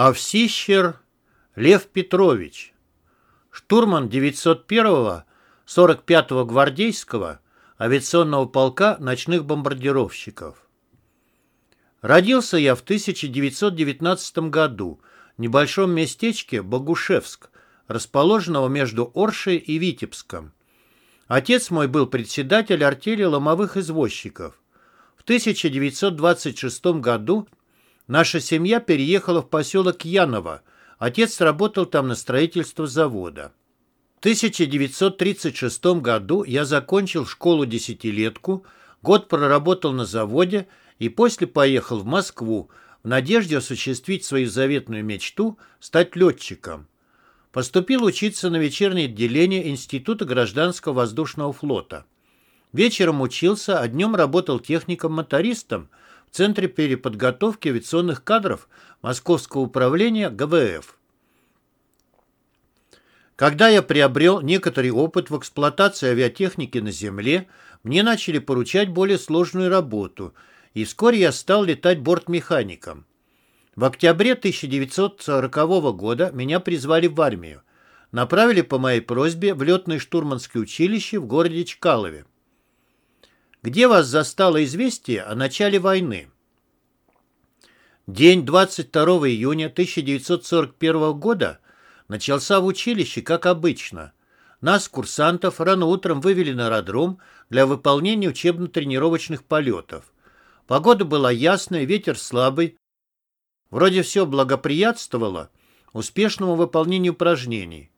Овсищер Лев Петрович, штурман 901-го 45-го гвардейского авиационного полка ночных бомбардировщиков. Родился я в 1919 году в небольшом местечке Богушевск, расположенного между Оршей и Витебском. Отец мой был председатель артели ломовых извозчиков. В 1926 году наша семья переехала в поселок Яново. Отец работал там на строительство завода. В 1936 году я закончил школу-десятилетку, год проработал на заводе и после поехал в Москву в надежде осуществить свою заветную мечту стать летчиком. Поступил учиться на вечернее отделение Института гражданского воздушного флота. Вечером учился, а днем работал техником-мотористом в Центре переподготовки авиационных кадров Московского управления ГВФ. Когда я приобрел некоторый опыт в эксплуатации авиатехники на Земле, мне начали поручать более сложную работу, и вскоре я стал летать бортмехаником. В октябре 1940 года меня призвали в армию. Направили по моей просьбе в летное штурманское училище в городе Чкалове. Где вас застало известие о начале войны? День 22 июня 1941 года начался в училище, как обычно. Нас, курсантов, рано утром вывели на аэродром для выполнения учебно-тренировочных полетов. Погода была ясная, ветер слабый. Вроде все благоприятствовало успешному выполнению упражнений.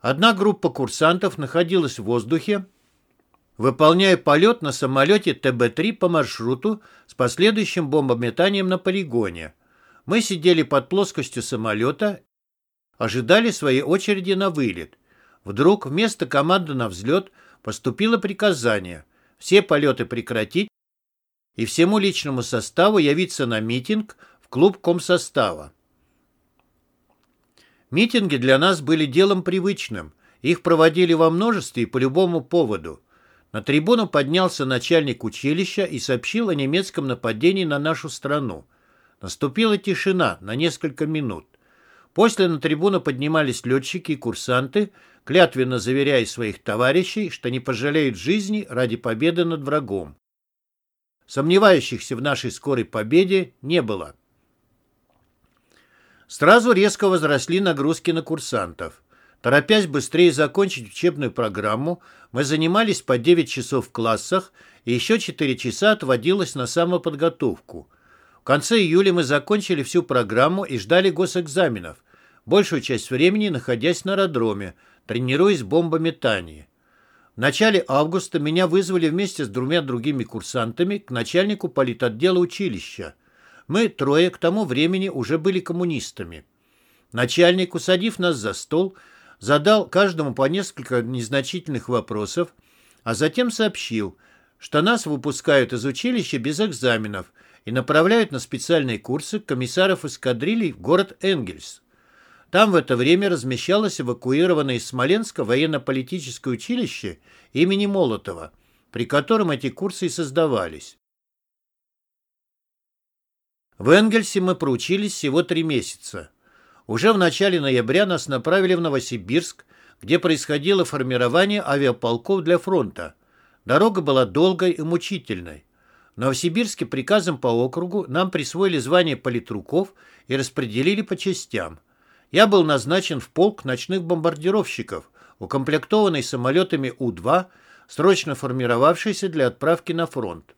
Одна группа курсантов находилась в воздухе, выполняя полет на самолете ТБ-3 по маршруту с последующим бомбометанием на полигоне. Мы сидели под плоскостью самолета ожидали своей очереди на вылет. Вдруг вместо команды на взлет поступило приказание все полеты прекратить и всему личному составу явиться на митинг в клуб комсостава. Митинги для нас были делом привычным. Их проводили во множестве и по любому поводу. На трибуну поднялся начальник училища и сообщил о немецком нападении на нашу страну. Наступила тишина на несколько минут. После на трибуну поднимались летчики и курсанты, клятвенно заверяя своих товарищей, что не пожалеют жизни ради победы над врагом. Сомневающихся в нашей скорой победе не было. Сразу резко возросли нагрузки на курсантов. Торопясь быстрее закончить учебную программу, мы занимались по 9 часов в классах, и еще 4 часа отводилось на самоподготовку. В конце июля мы закончили всю программу и ждали госэкзаменов, большую часть времени находясь на аэродроме, тренируясь в бомбометании. В начале августа меня вызвали вместе с двумя другими курсантами к начальнику политотдела училища. Мы трое к тому времени уже были коммунистами. Начальник, усадив нас за стол, задал каждому по несколько незначительных вопросов, а затем сообщил, что нас выпускают из училища без экзаменов и направляют на специальные курсы комиссаров эскадрилей в город Энгельс. Там в это время размещалось эвакуированное из Смоленска военно-политическое училище имени Молотова, при котором эти курсы и создавались. В Энгельсе мы проучились всего три месяца. Уже в начале ноября нас направили в Новосибирск, где происходило формирование авиаполков для фронта. Дорога была долгой и мучительной. В Новосибирске приказом по округу нам присвоили звание политруков и распределили по частям – я был назначен в полк ночных бомбардировщиков, укомплектованный самолетами У-2, срочно формировавшийся для отправки на фронт.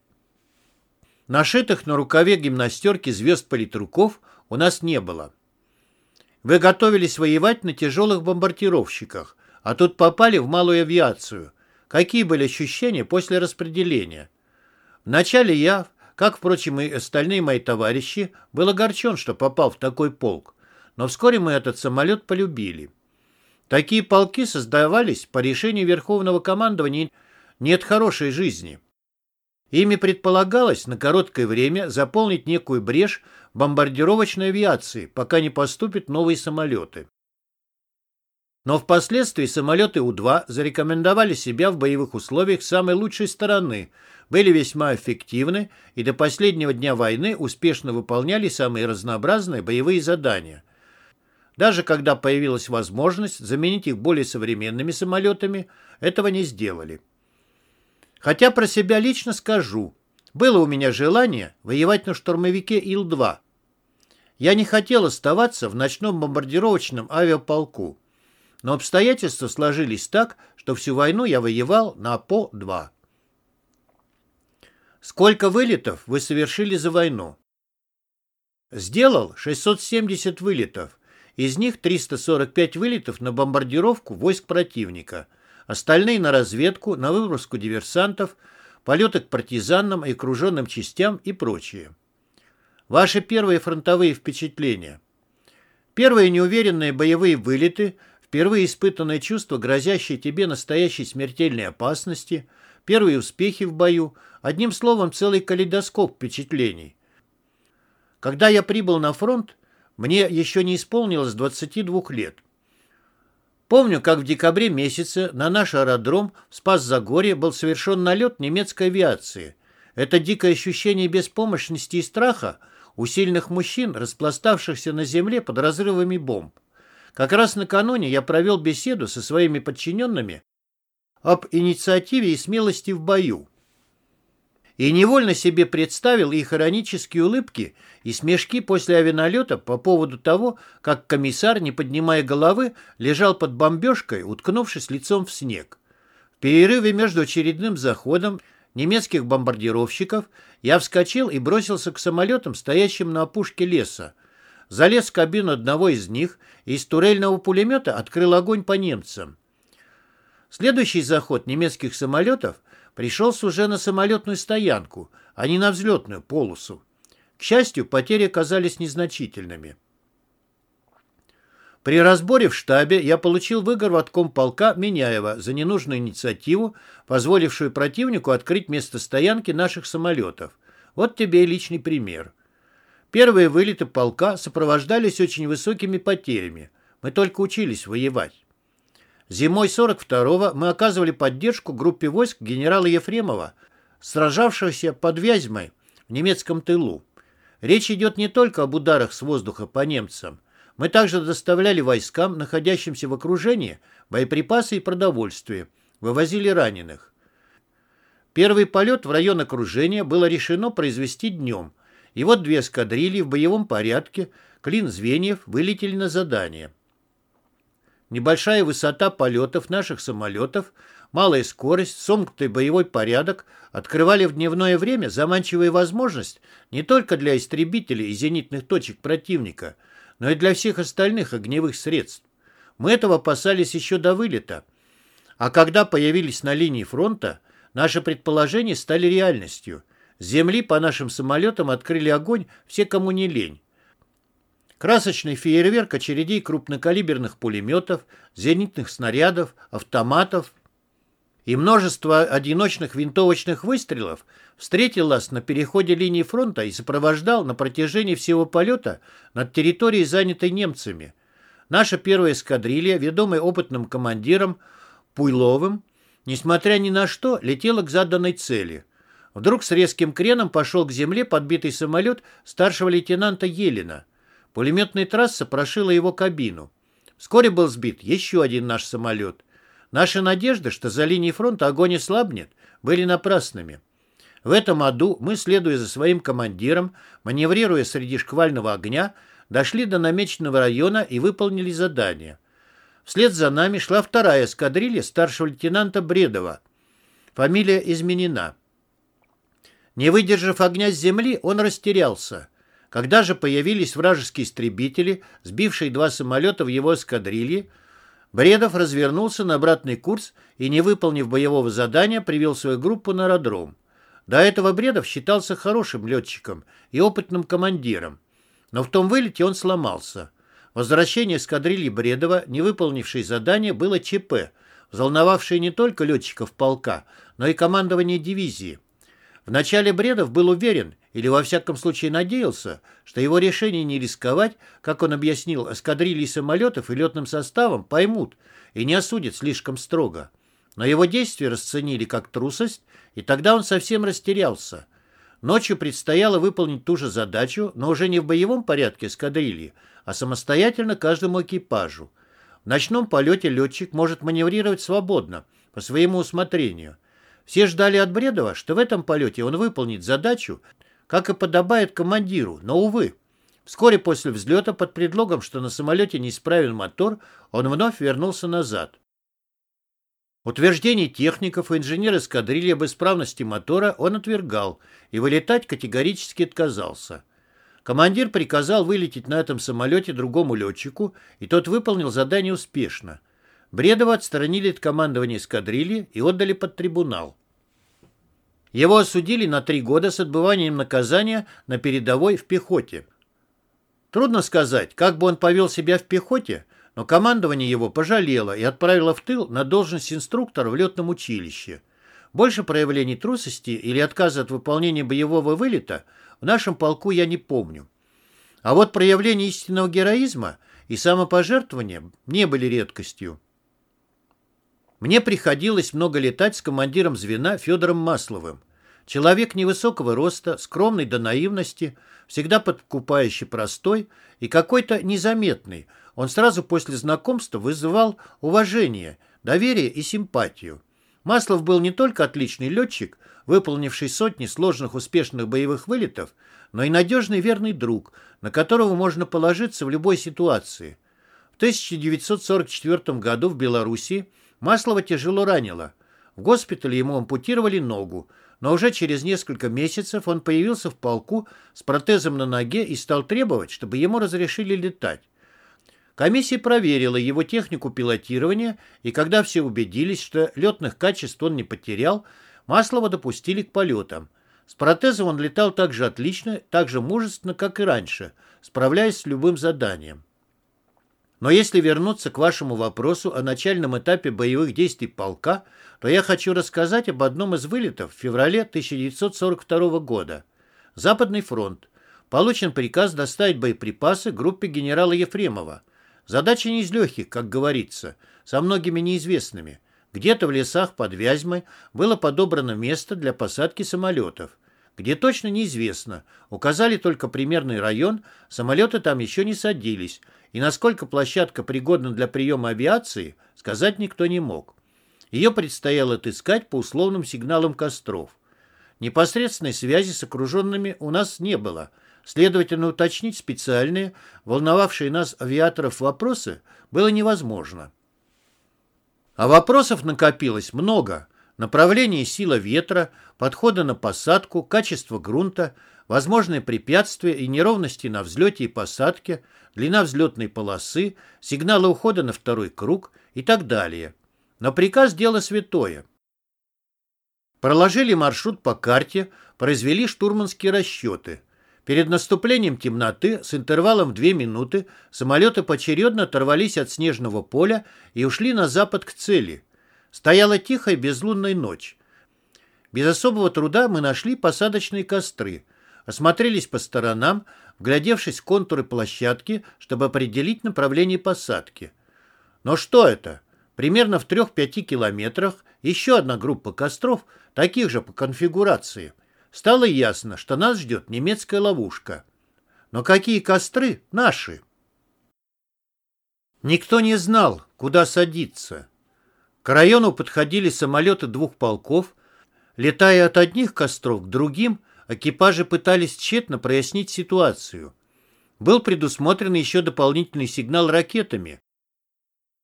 Нашитых на рукаве гимнастерки звезд политруков у нас не было. Вы готовились воевать на тяжелых бомбардировщиках, а тут попали в малую авиацию. Какие были ощущения после распределения? Вначале я, как, впрочем, и остальные мои товарищи, был огорчен, что попал в такой полк но вскоре мы этот самолет полюбили. Такие полки создавались по решению Верховного командования «Нет хорошей жизни». Ими предполагалось на короткое время заполнить некую брешь бомбардировочной авиации, пока не поступят новые самолеты. Но впоследствии самолеты У-2 зарекомендовали себя в боевых условиях самой лучшей стороны, были весьма эффективны и до последнего дня войны успешно выполняли самые разнообразные боевые задания – Даже когда появилась возможность заменить их более современными самолетами, этого не сделали. Хотя про себя лично скажу, было у меня желание воевать на штурмовике Ил-2. Я не хотел оставаться в ночном бомбардировочном авиаполку, но обстоятельства сложились так, что всю войну я воевал на ПО-2. Сколько вылетов вы совершили за войну? Сделал 670 вылетов, из них 345 вылетов на бомбардировку войск противника, остальные на разведку, на выброску диверсантов, полеты к партизанам и окруженным частям и прочее. Ваши первые фронтовые впечатления. Первые неуверенные боевые вылеты, впервые испытанное чувство, грозящее тебе настоящей смертельной опасности, первые успехи в бою, одним словом, целый калейдоскоп впечатлений. Когда я прибыл на фронт, мне еще не исполнилось 22 лет. Помню, как в декабре месяце на наш аэродром в Спас-Загорье был совершен налет немецкой авиации. Это дикое ощущение беспомощности и страха у сильных мужчин, распластавшихся на земле под разрывами бомб. Как раз накануне я провел беседу со своими подчиненными об инициативе и смелости в бою и невольно себе представил их иронические улыбки и смешки после авианалета по поводу того, как комиссар, не поднимая головы, лежал под бомбежкой, уткнувшись лицом в снег. В перерыве между очередным заходом немецких бомбардировщиков я вскочил и бросился к самолетам, стоящим на опушке леса. Залез в кабину одного из них и из турельного пулемета открыл огонь по немцам. Следующий заход немецких самолетов пришелся уже на самолетную стоянку, а не на взлетную полосу. К счастью, потери оказались незначительными. При разборе в штабе я получил выговор от комполка Меняева за ненужную инициативу, позволившую противнику открыть место стоянки наших самолетов. Вот тебе и личный пример. Первые вылеты полка сопровождались очень высокими потерями. Мы только учились воевать. Зимой 42-го мы оказывали поддержку группе войск генерала Ефремова, сражавшегося под Вязьмой в немецком тылу. Речь идет не только об ударах с воздуха по немцам. Мы также доставляли войскам, находящимся в окружении, боеприпасы и продовольствие, вывозили раненых. Первый полет в район окружения было решено произвести днем, и вот две эскадрильи в боевом порядке, клин звеньев, вылетели на задание. Небольшая высота полетов наших самолетов, малая скорость, сомкнутый боевой порядок открывали в дневное время заманчивую возможность не только для истребителей и зенитных точек противника, но и для всех остальных огневых средств. Мы этого опасались еще до вылета. А когда появились на линии фронта, наши предположения стали реальностью. С земли по нашим самолетам открыли огонь все, кому не лень. Красочный фейерверк очередей крупнокалиберных пулеметов, зенитных снарядов, автоматов и множество одиночных винтовочных выстрелов встретил нас на переходе линии фронта и сопровождал на протяжении всего полета над территорией, занятой немцами. Наша первая эскадрилья, ведомая опытным командиром Пуйловым, несмотря ни на что, летела к заданной цели. Вдруг с резким креном пошел к земле подбитый самолет старшего лейтенанта Елена – Пулеметная трасса прошила его кабину. Вскоре был сбит еще один наш самолет. Наши надежды, что за линией фронта огонь ослабнет, были напрасными. В этом аду мы, следуя за своим командиром, маневрируя среди шквального огня, дошли до намеченного района и выполнили задание. Вслед за нами шла вторая эскадрилья старшего лейтенанта Бредова. Фамилия изменена. Не выдержав огня с земли, он растерялся. Когда же появились вражеские истребители, сбившие два самолета в его эскадрилье, Бредов развернулся на обратный курс и, не выполнив боевого задания, привел свою группу на аэродром. До этого Бредов считался хорошим летчиком и опытным командиром, но в том вылете он сломался. Возвращение эскадрильи Бредова, не выполнившей задание, было ЧП, взволновавшее не только летчиков полка, но и командование дивизии. Вначале Бредов был уверен, или во всяком случае надеялся, что его решение не рисковать, как он объяснил, эскадрильи самолетов и летным составом поймут и не осудят слишком строго. Но его действия расценили как трусость, и тогда он совсем растерялся. Ночью предстояло выполнить ту же задачу, но уже не в боевом порядке эскадрильи, а самостоятельно каждому экипажу. В ночном полете летчик может маневрировать свободно, по своему усмотрению. Все ждали от Бредова, что в этом полете он выполнит задачу, как и подобает командиру, но, увы. Вскоре после взлета, под предлогом, что на самолете неисправен мотор, он вновь вернулся назад. Утверждений техников и инженер эскадрильи об исправности мотора он отвергал и вылетать категорически отказался. Командир приказал вылететь на этом самолете другому летчику, и тот выполнил задание успешно. Бредова отстранили от командования эскадрильи и отдали под трибунал. Его осудили на три года с отбыванием наказания на передовой в пехоте. Трудно сказать, как бы он повел себя в пехоте, но командование его пожалело и отправило в тыл на должность инструктора в летном училище. Больше проявлений трусости или отказа от выполнения боевого вылета в нашем полку я не помню. А вот проявления истинного героизма и самопожертвования не были редкостью. Мне приходилось много летать с командиром звена Федором Масловым. Человек невысокого роста, скромный до наивности, всегда подкупающий простой и какой-то незаметный. Он сразу после знакомства вызывал уважение, доверие и симпатию. Маслов был не только отличный летчик, выполнивший сотни сложных успешных боевых вылетов, но и надежный верный друг, на которого можно положиться в любой ситуации. В 1944 году в Белоруссии Маслова тяжело ранило. В госпитале ему ампутировали ногу, но уже через несколько месяцев он появился в полку с протезом на ноге и стал требовать, чтобы ему разрешили летать. Комиссия проверила его технику пилотирования, и когда все убедились, что летных качеств он не потерял, Маслова допустили к полетам. С протезом он летал так же отлично, так же мужественно, как и раньше, справляясь с любым заданием. Но если вернуться к вашему вопросу о начальном этапе боевых действий полка, то я хочу рассказать об одном из вылетов в феврале 1942 года. Западный фронт. Получен приказ доставить боеприпасы группе генерала Ефремова. Задача не из легких, как говорится, со многими неизвестными. Где-то в лесах под Вязьмой было подобрано место для посадки самолетов. Где точно неизвестно. Указали только примерный район, самолеты там еще не садились, и насколько площадка пригодна для приема авиации, сказать никто не мог. Ее предстояло отыскать по условным сигналам костров. Непосредственной связи с окруженными у нас не было. Следовательно, уточнить специальные, волновавшие нас авиаторов вопросы было невозможно. А вопросов накопилось много. Направление и сила ветра, подходы на посадку, качество грунта, возможные препятствия и неровности на взлете и посадке, длина взлетной полосы, сигналы ухода на второй круг и так далее. Но приказ – дело святое. Проложили маршрут по карте, произвели штурманские расчеты. Перед наступлением темноты с интервалом в две минуты самолеты поочередно оторвались от снежного поля и ушли на запад к цели. Стояла тихая безлунная ночь. Без особого труда мы нашли посадочные костры, осмотрелись по сторонам, вглядевшись в контуры площадки, чтобы определить направление посадки. Но что это? Примерно в 3-5 километрах еще одна группа костров, таких же по конфигурации. Стало ясно, что нас ждет немецкая ловушка. Но какие костры? Наши. Никто не знал, куда садиться. К району подходили самолеты двух полков. Летая от одних костров к другим, экипажи пытались тщетно прояснить ситуацию. Был предусмотрен еще дополнительный сигнал ракетами,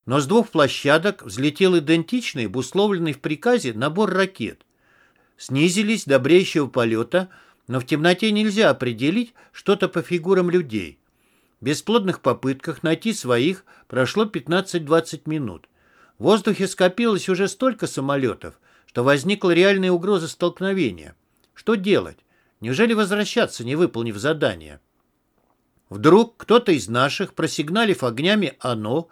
но с двух площадок взлетел идентичный, обусловленный в приказе, набор ракет. Снизились до бреющего полета, но в темноте нельзя определить что-то по фигурам людей. В бесплодных попытках найти своих прошло 15-20 минут. В воздухе скопилось уже столько самолетов, что возникла реальная угроза столкновения. Что делать? Неужели возвращаться, не выполнив задание? Вдруг кто-то из наших, просигналив огнями «Оно»,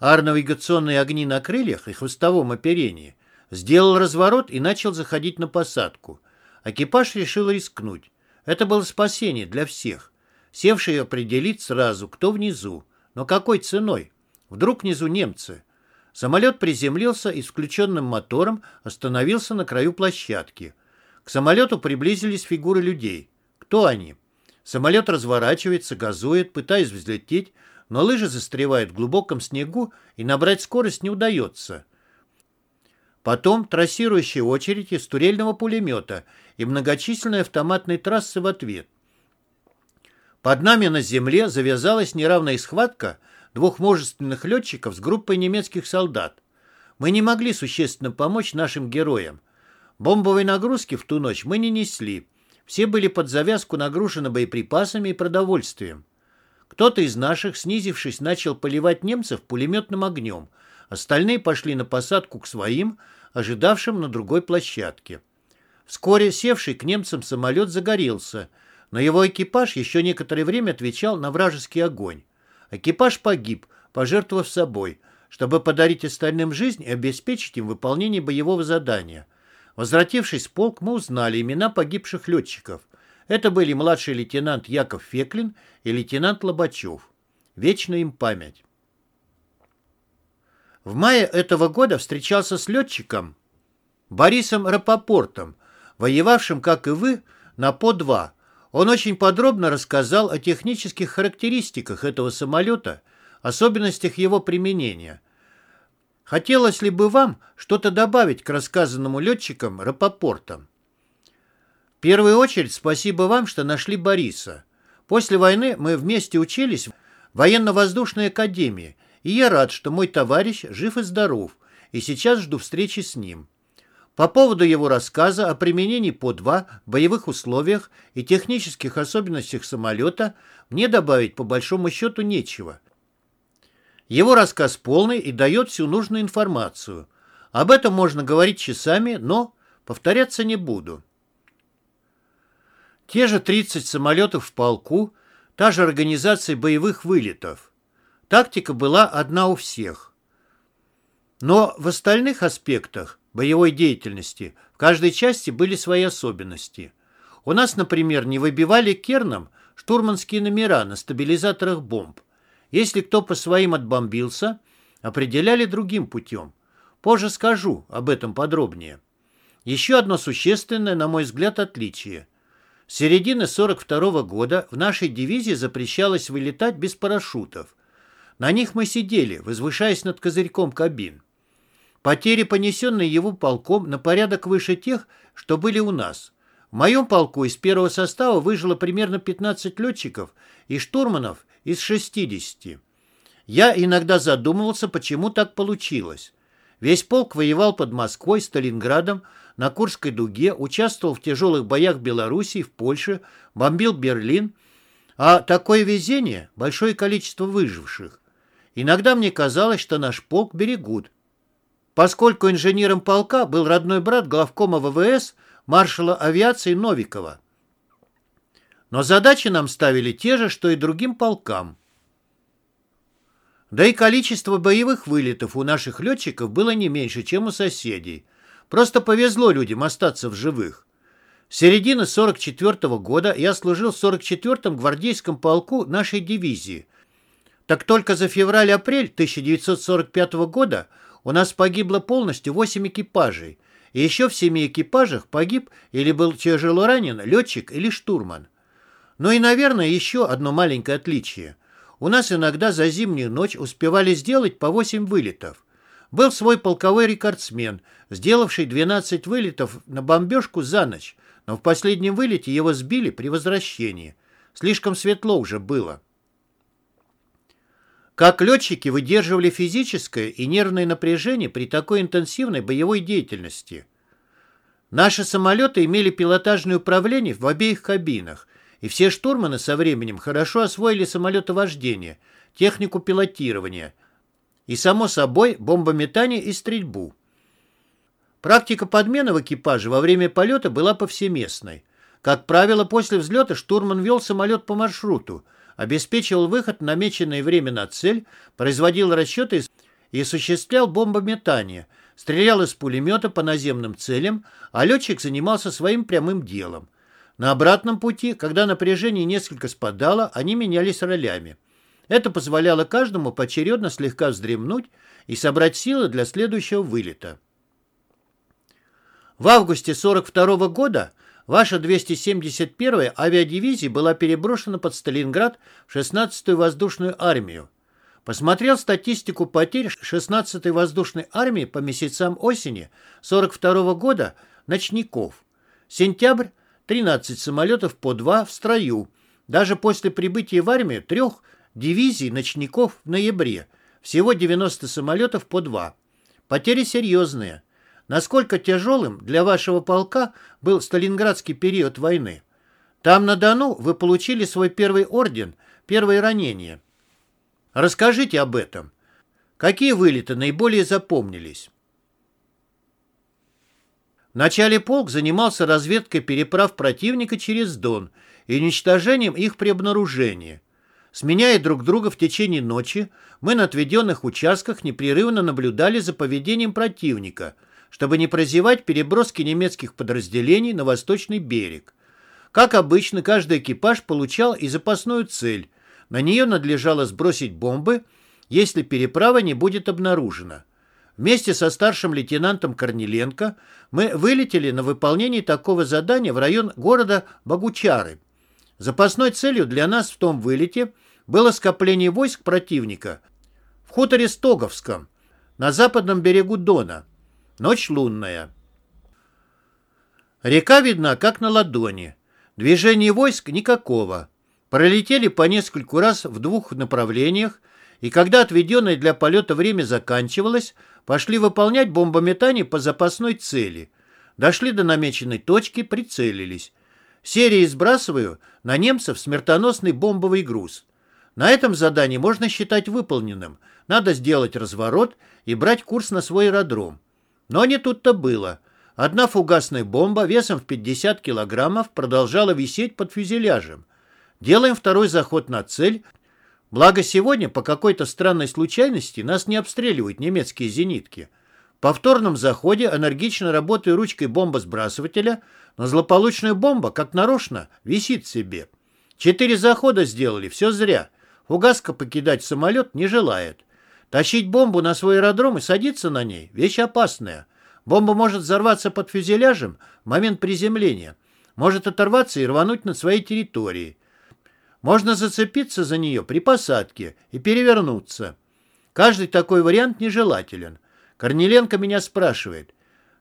а огни на крыльях и хвостовом оперении, сделал разворот и начал заходить на посадку. Экипаж решил рискнуть. Это было спасение для всех. Севший определить сразу, кто внизу. Но какой ценой? Вдруг внизу немцы. Самолет приземлился и с включенным мотором остановился на краю площадки. К самолету приблизились фигуры людей. Кто они? Самолет разворачивается, газует, пытаясь взлететь, но лыжи застревают в глубоком снегу, и набрать скорость не удается. Потом трассирующая очередь из турельного пулемета и многочисленные автоматные трассы в ответ. Под нами на земле завязалась неравная схватка двух мужественных летчиков с группой немецких солдат. Мы не могли существенно помочь нашим героям. Бомбовой нагрузки в ту ночь мы не несли. Все были под завязку нагружены боеприпасами и продовольствием. Кто-то из наших, снизившись, начал поливать немцев пулеметным огнем. Остальные пошли на посадку к своим, ожидавшим на другой площадке. Вскоре севший к немцам самолет загорелся, но его экипаж еще некоторое время отвечал на вражеский огонь. Экипаж погиб, пожертвовав собой, чтобы подарить остальным жизнь и обеспечить им выполнение боевого задания. Возвратившись в полк, мы узнали имена погибших летчиков. Это были младший лейтенант Яков Феклин и лейтенант Лобачев. Вечная им память. В мае этого года встречался с летчиком Борисом Рапопортом, воевавшим, как и вы, на По-2. Он очень подробно рассказал о технических характеристиках этого самолета, особенностях его применения. Хотелось ли бы вам что-то добавить к рассказанному летчикам Рапопортом? В первую очередь спасибо вам, что нашли Бориса. После войны мы вместе учились в военно-воздушной академии, и я рад, что мой товарищ жив и здоров, и сейчас жду встречи с ним. По поводу его рассказа о применении ПО-2 в боевых условиях и технических особенностях самолета мне добавить по большому счету нечего. Его рассказ полный и дает всю нужную информацию. Об этом можно говорить часами, но повторяться не буду. Те же 30 самолетов в полку, та же организация боевых вылетов. Тактика была одна у всех. Но в остальных аспектах боевой деятельности в каждой части были свои особенности. У нас, например, не выбивали керном штурманские номера на стабилизаторах бомб. Если кто по своим отбомбился, определяли другим путем. Позже скажу об этом подробнее. Еще одно существенное, на мой взгляд, отличие. С середины 42 -го года в нашей дивизии запрещалось вылетать без парашютов. На них мы сидели, возвышаясь над козырьком кабин. Потери, понесенные его полком, на порядок выше тех, что были у нас. В моем полку из первого состава выжило примерно 15 летчиков и штурманов из 60. Я иногда задумывался, почему так получилось. Весь полк воевал под Москвой, Сталинградом, на Курской дуге, участвовал в тяжелых боях в Белоруссии, в Польше, бомбил Берлин. А такое везение – большое количество выживших. Иногда мне казалось, что наш полк берегут, поскольку инженером полка был родной брат главкома ВВС маршала авиации Новикова. Но задачи нам ставили те же, что и другим полкам. Да и количество боевых вылетов у наших летчиков было не меньше, чем у соседей. Просто повезло людям остаться в живых. С середины 44 -го года я служил в 44-м гвардейском полку нашей дивизии. Так только за февраль-апрель 1945 года у нас погибло полностью 8 экипажей, и еще в семи экипажах погиб или был тяжело ранен летчик или штурман. Ну и, наверное, еще одно маленькое отличие. У нас иногда за зимнюю ночь успевали сделать по 8 вылетов. Был свой полковой рекордсмен, сделавший 12 вылетов на бомбежку за ночь, но в последнем вылете его сбили при возвращении. Слишком светло уже было. Как летчики выдерживали физическое и нервное напряжение при такой интенсивной боевой деятельности? Наши самолеты имели пилотажное управление в обеих кабинах, и все штурманы со временем хорошо освоили самолетовождение, технику пилотирования и, само собой, бомбометание и стрельбу. Практика подмены в экипаже во время полета была повсеместной. Как правило, после взлета штурман вел самолет по маршруту – обеспечивал выход в намеченное время на цель, производил расчеты и осуществлял бомбометание, стрелял из пулемета по наземным целям, а летчик занимался своим прямым делом. На обратном пути, когда напряжение несколько спадало, они менялись ролями. Это позволяло каждому поочередно слегка вздремнуть и собрать силы для следующего вылета. В августе 42 -го года Ваша 271-я авиадивизия была переброшена под Сталинград в 16-ю воздушную армию. Посмотрел статистику потерь 16-й воздушной армии по месяцам осени 42 -го года ночников. Сентябрь – 13 самолетов по 2 в строю. Даже после прибытия в армию трех дивизий ночников в ноябре. Всего 90 самолетов по 2. Потери серьезные. Насколько тяжелым для вашего полка был сталинградский период войны? Там на Дону вы получили свой первый орден, первое ранение – Расскажите об этом. Какие вылеты наиболее запомнились? Вначале полк занимался разведкой переправ противника через Дон и уничтожением их при обнаружении. Сменяя друг друга в течение ночи, мы на отведенных участках непрерывно наблюдали за поведением противника, чтобы не прозевать переброски немецких подразделений на восточный берег. Как обычно, каждый экипаж получал и запасную цель, на нее надлежало сбросить бомбы, если переправа не будет обнаружена. Вместе со старшим лейтенантом Корнеленко мы вылетели на выполнение такого задания в район города Богучары. Запасной целью для нас в том вылете было скопление войск противника в хуторе Стоговском на западном берегу Дона. Ночь лунная. Река видна как на ладони. Движения войск никакого. Пролетели по нескольку раз в двух направлениях, и когда отведенное для полета время заканчивалось, пошли выполнять бомбометание по запасной цели. Дошли до намеченной точки, прицелились. Серии сбрасываю на немцев смертоносный бомбовый груз. На этом задании можно считать выполненным. Надо сделать разворот и брать курс на свой аэродром. Но не тут-то было. Одна фугасная бомба весом в 50 килограммов продолжала висеть под фюзеляжем. Делаем второй заход на цель. Благо сегодня по какой-то странной случайности нас не обстреливают немецкие зенитки. В повторном заходе энергично работаю ручкой бомбосбрасывателя, но злополучная бомба, как нарочно, висит себе. Четыре захода сделали, все зря. Фугаска покидать самолет не желает. Тащить бомбу на свой аэродром и садиться на ней – вещь опасная. Бомба может взорваться под фюзеляжем в момент приземления, может оторваться и рвануть над своей территорией. Можно зацепиться за нее при посадке и перевернуться. Каждый такой вариант нежелателен. Корнеленко меня спрашивает,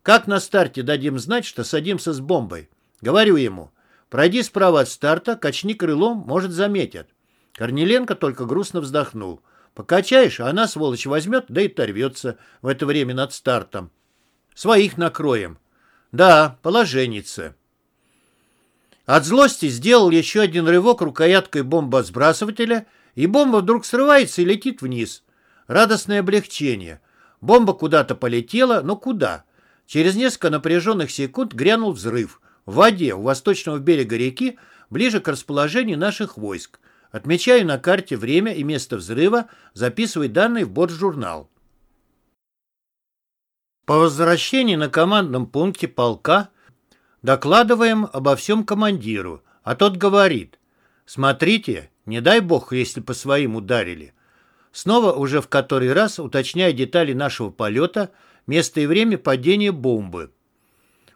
как на старте дадим знать, что садимся с бомбой? Говорю ему, пройди справа от старта, качни крылом, может, заметят. Корнеленко только грустно вздохнул. Покачаешь, а она, сволочь, возьмет, да и торвется в это время над стартом. Своих накроем. Да, положенница. От злости сделал еще один рывок рукояткой бомбосбрасывателя, и бомба вдруг срывается и летит вниз. Радостное облегчение. Бомба куда-то полетела, но куда? Через несколько напряженных секунд грянул взрыв. В воде у восточного берега реки, ближе к расположению наших войск. Отмечаю на карте время и место взрыва, записываю данные в бортжурнал. По возвращении на командном пункте полка Докладываем обо всем командиру, а тот говорит, смотрите, не дай бог, если по своим ударили. Снова уже в который раз уточняя детали нашего полета, место и время падения бомбы.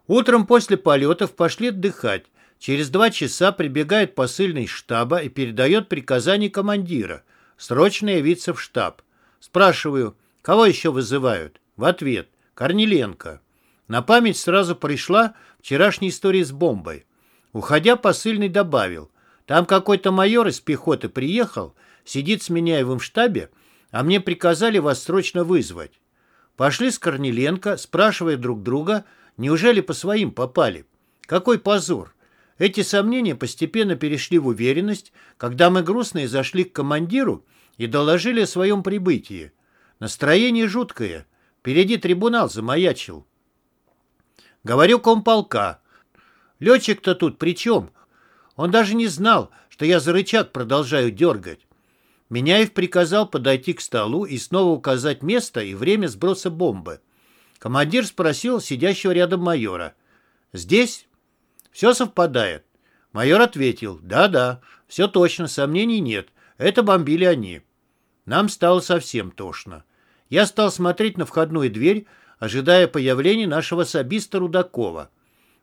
Утром после полетов пошли отдыхать. Через два часа прибегает посыльный штаба и передает приказание командира. Срочно явиться в штаб. Спрашиваю, кого еще вызывают? В ответ, Корнеленко. На память сразу пришла вчерашняя история с бомбой. Уходя, посыльный добавил, там какой-то майор из пехоты приехал, сидит с Меняевым в штабе, а мне приказали вас срочно вызвать. Пошли с Корнеленко, спрашивая друг друга, неужели по своим попали? Какой позор! Эти сомнения постепенно перешли в уверенность, когда мы грустные зашли к командиру и доложили о своем прибытии. Настроение жуткое. Впереди трибунал замаячил. Говорю комполка. Летчик-то тут при чем? Он даже не знал, что я за рычаг продолжаю дергать. Меняев приказал подойти к столу и снова указать место и время сброса бомбы. Командир спросил сидящего рядом майора. «Здесь?» «Все совпадает». Майор ответил. «Да-да, все точно, сомнений нет. Это бомбили они». Нам стало совсем тошно. Я стал смотреть на входную дверь, ожидая появления нашего сабиста Рудакова.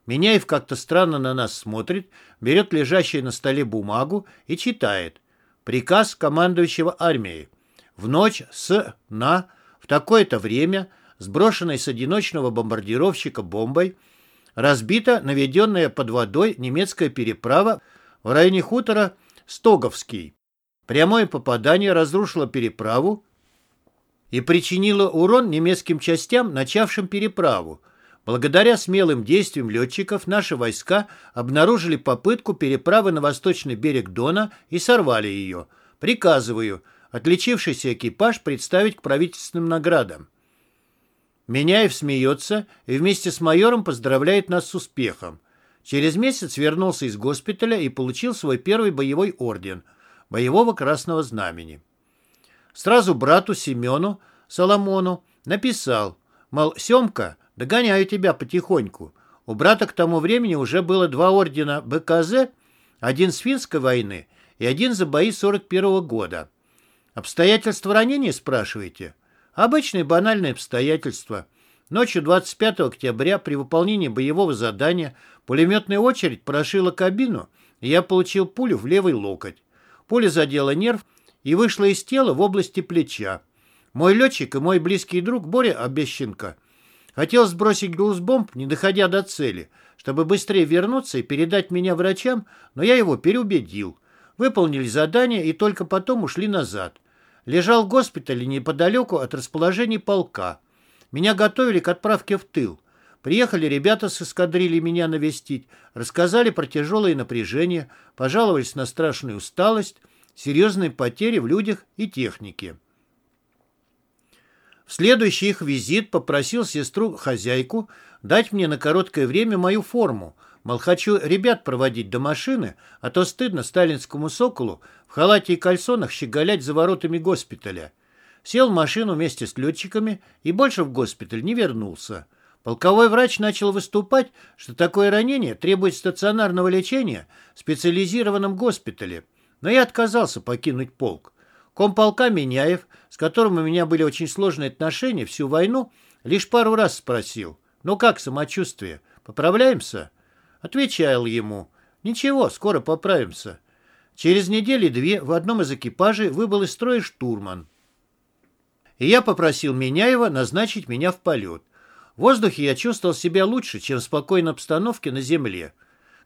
Меняев как-то странно на нас смотрит, берет лежащую на столе бумагу и читает. Приказ командующего армией. В ночь с на в такое-то время сброшенной с одиночного бомбардировщика бомбой разбита наведенная под водой немецкая переправа в районе хутора Стоговский. Прямое попадание разрушило переправу и причинило урон немецким частям, начавшим переправу. Благодаря смелым действиям летчиков наши войска обнаружили попытку переправы на восточный берег Дона и сорвали ее. Приказываю отличившийся экипаж представить к правительственным наградам. Меняев смеется и вместе с майором поздравляет нас с успехом. Через месяц вернулся из госпиталя и получил свой первый боевой орден – боевого красного знамени. Сразу брату Семену Соломону написал, мол, Семка, догоняю тебя потихоньку. У брата к тому времени уже было два ордена БКЗ, один с финской войны и один за бои 41 -го года. Обстоятельства ранения, спрашиваете? Обычные банальные обстоятельства. Ночью 25 октября при выполнении боевого задания пулеметная очередь прошила кабину, и я получил пулю в левый локоть. Пуля задела нерв и вышла из тела в области плеча. Мой летчик и мой близкий друг Боря Обещенко хотел сбросить грузбомб, не доходя до цели, чтобы быстрее вернуться и передать меня врачам, но я его переубедил. Выполнили задание и только потом ушли назад. Лежал в госпитале неподалеку от расположения полка. Меня готовили к отправке в тыл. Приехали ребята с эскадрильи меня навестить, рассказали про тяжелое напряжение, пожаловались на страшную усталость, серьезные потери в людях и технике. В следующий их визит попросил сестру-хозяйку дать мне на короткое время мою форму, мол, хочу ребят проводить до машины, а то стыдно сталинскому соколу в халате и кальсонах щеголять за воротами госпиталя. Сел в машину вместе с летчиками и больше в госпиталь не вернулся. Полковой врач начал выступать, что такое ранение требует стационарного лечения в специализированном госпитале, но я отказался покинуть полк. Комполка Меняев, с которым у меня были очень сложные отношения всю войну, лишь пару раз спросил, «Ну как самочувствие? Поправляемся?» Отвечал ему, «Ничего, скоро поправимся». Через недели-две в одном из экипажей выбыл из строя штурман. И я попросил Меняева назначить меня в полет. В воздухе я чувствовал себя лучше, чем в спокойной обстановке на земле.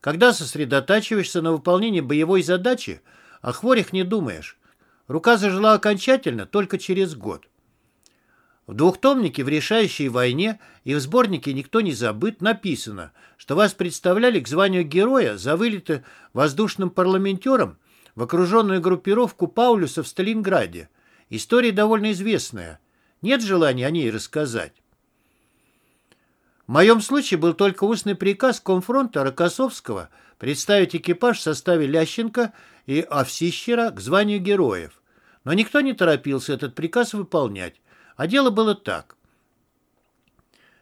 Когда сосредотачиваешься на выполнении боевой задачи, о хворях не думаешь. Рука зажила окончательно только через год. В двухтомнике «В решающей войне» и в сборнике «Никто не забыт» написано, что вас представляли к званию героя за вылеты воздушным парламентером в окруженную группировку Паулюса в Сталинграде. История довольно известная. Нет желания о ней рассказать. В моем случае был только устный приказ комфронта Рокоссовского представить экипаж в составе Лященко и Овсищера к званию героев. Но никто не торопился этот приказ выполнять. А дело было так.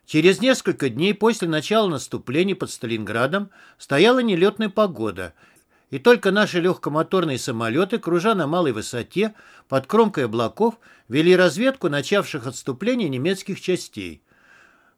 Через несколько дней после начала наступления под Сталинградом стояла нелетная погода, и только наши легкомоторные самолеты, кружа на малой высоте, под кромкой облаков, вели разведку начавших отступление немецких частей.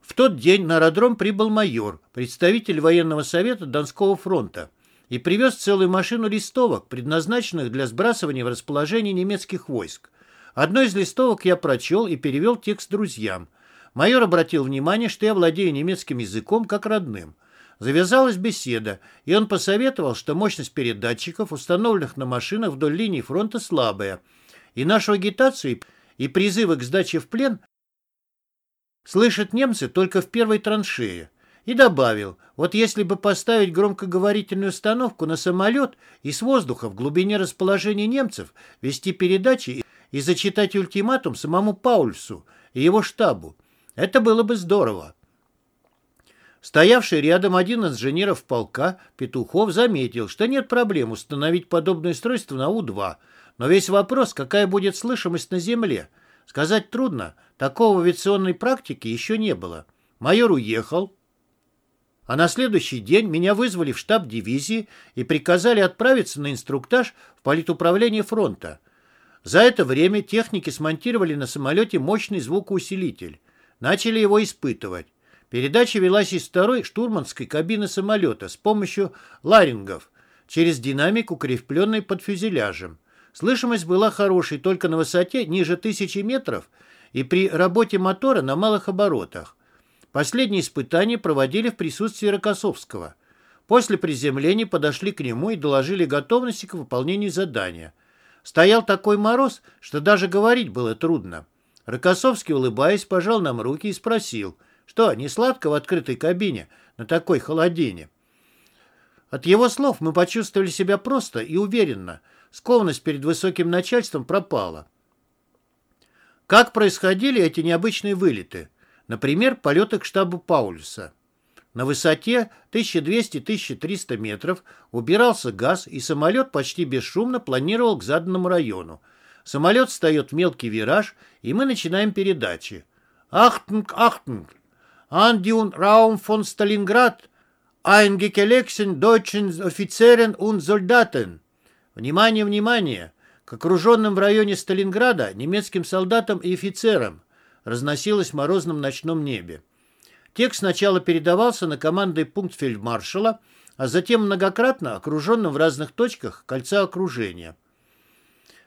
В тот день на аэродром прибыл майор, представитель военного совета Донского фронта, и привез целую машину листовок, предназначенных для сбрасывания в расположение немецких войск. Одну из листовок я прочел и перевел текст друзьям. Майор обратил внимание, что я владею немецким языком как родным. Завязалась беседа, и он посоветовал, что мощность передатчиков, установленных на машинах вдоль линии фронта, слабая, и нашу агитацию и призывы к сдаче в плен слышат немцы только в первой траншее. И добавил, вот если бы поставить громкоговорительную установку на самолет и с воздуха в глубине расположения немцев вести передачи и зачитать ультиматум самому Паульсу и его штабу, это было бы здорово. Стоявший рядом один из инженеров полка, Петухов, заметил, что нет проблем установить подобное устройство на У-2, но весь вопрос, какая будет слышимость на земле. Сказать трудно, такого авиационной практике еще не было. Майор уехал, а на следующий день меня вызвали в штаб дивизии и приказали отправиться на инструктаж в политуправление фронта. За это время техники смонтировали на самолете мощный звукоусилитель. Начали его испытывать. Передача велась из второй штурманской кабины самолета с помощью ларингов через динамик, укрепленный под фюзеляжем. Слышимость была хорошей только на высоте ниже тысячи метров и при работе мотора на малых оборотах. Последние испытания проводили в присутствии Рокоссовского. После приземления подошли к нему и доложили готовности к выполнению задания. Стоял такой мороз, что даже говорить было трудно. Рокоссовский, улыбаясь, пожал нам руки и спросил, что, не сладко в открытой кабине на такой холодине? От его слов мы почувствовали себя просто и уверенно. Скованность перед высоким начальством пропала. Как происходили эти необычные вылеты? Например, полеты к штабу Паулюса. На высоте 1200-1300 метров убирался газ, и самолет почти бесшумно планировал к заданному району. Самолет встает в мелкий вираж, и мы начинаем передачи. «Achtung, Achtung! An die im Raum von Stalingrad eingekesselten deutschen Offiziere und Soldaten!» «Внимание, внимание!» К окруженным в районе Сталинграда немецким солдатам и офицерам разносилось в морозном ночном небе. Текст сначала передавался на командный пункт фельдмаршала, а затем многократно окруженным в разных точках кольца окружения.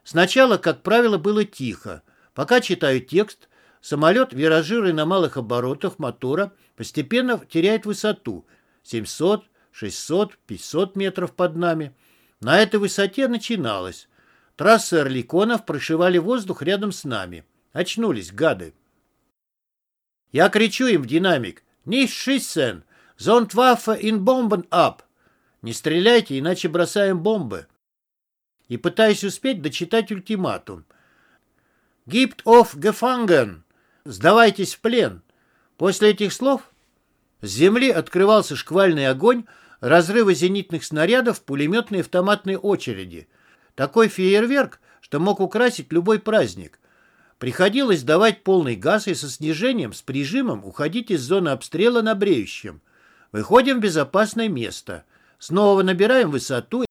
Сначала, как правило, было тихо. Пока читаю текст, самолет, виражируя на малых оборотах мотора, постепенно теряет высоту – 700, 600, 500 метров под нами. На этой высоте начиналось. Трассы орликонов прошивали воздух рядом с нами. Очнулись, гады. Я кричу им в динамик. «Nicht schießen! Зонтваффе in Bomben ab!» «Не стреляйте, иначе бросаем бомбы!» И пытаюсь успеть дочитать ультиматум. «Gibt of gefangen!» «Сдавайтесь в плен!» После этих слов с земли открывался шквальный огонь, разрывы зенитных снарядов, пулеметные автоматные очереди. Такой фейерверк, что мог украсить любой праздник. Приходилось давать полный газ и со снижением, с прижимом уходить из зоны обстрела на бреющем. Выходим в безопасное место. Снова набираем высоту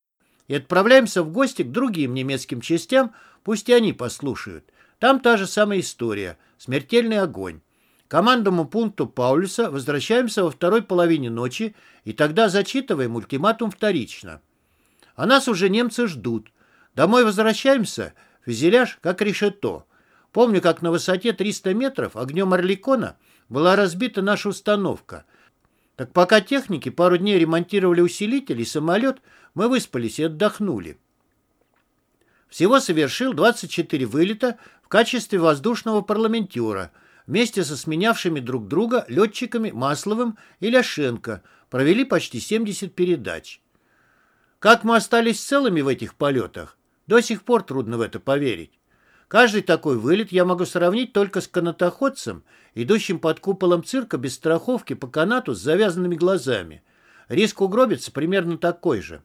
и отправляемся в гости к другим немецким частям, пусть и они послушают. Там та же самая история. Смертельный огонь. Командному пункту Паулюса возвращаемся во второй половине ночи и тогда зачитываем ультиматум вторично. А нас уже немцы ждут. Домой возвращаемся, фюзеляж как решето. Помню, как на высоте 300 метров огнем Орликона была разбита наша установка. Так пока техники пару дней ремонтировали усилитель и самолет, мы выспались и отдохнули. Всего совершил 24 вылета в качестве воздушного парламентера вместе со сменявшими друг друга летчиками Масловым и Ляшенко, провели почти 70 передач. Как мы остались целыми в этих полетах, до сих пор трудно в это поверить. Каждый такой вылет я могу сравнить только с канатоходцем, идущим под куполом цирка без страховки по канату с завязанными глазами. Риск угробиться примерно такой же.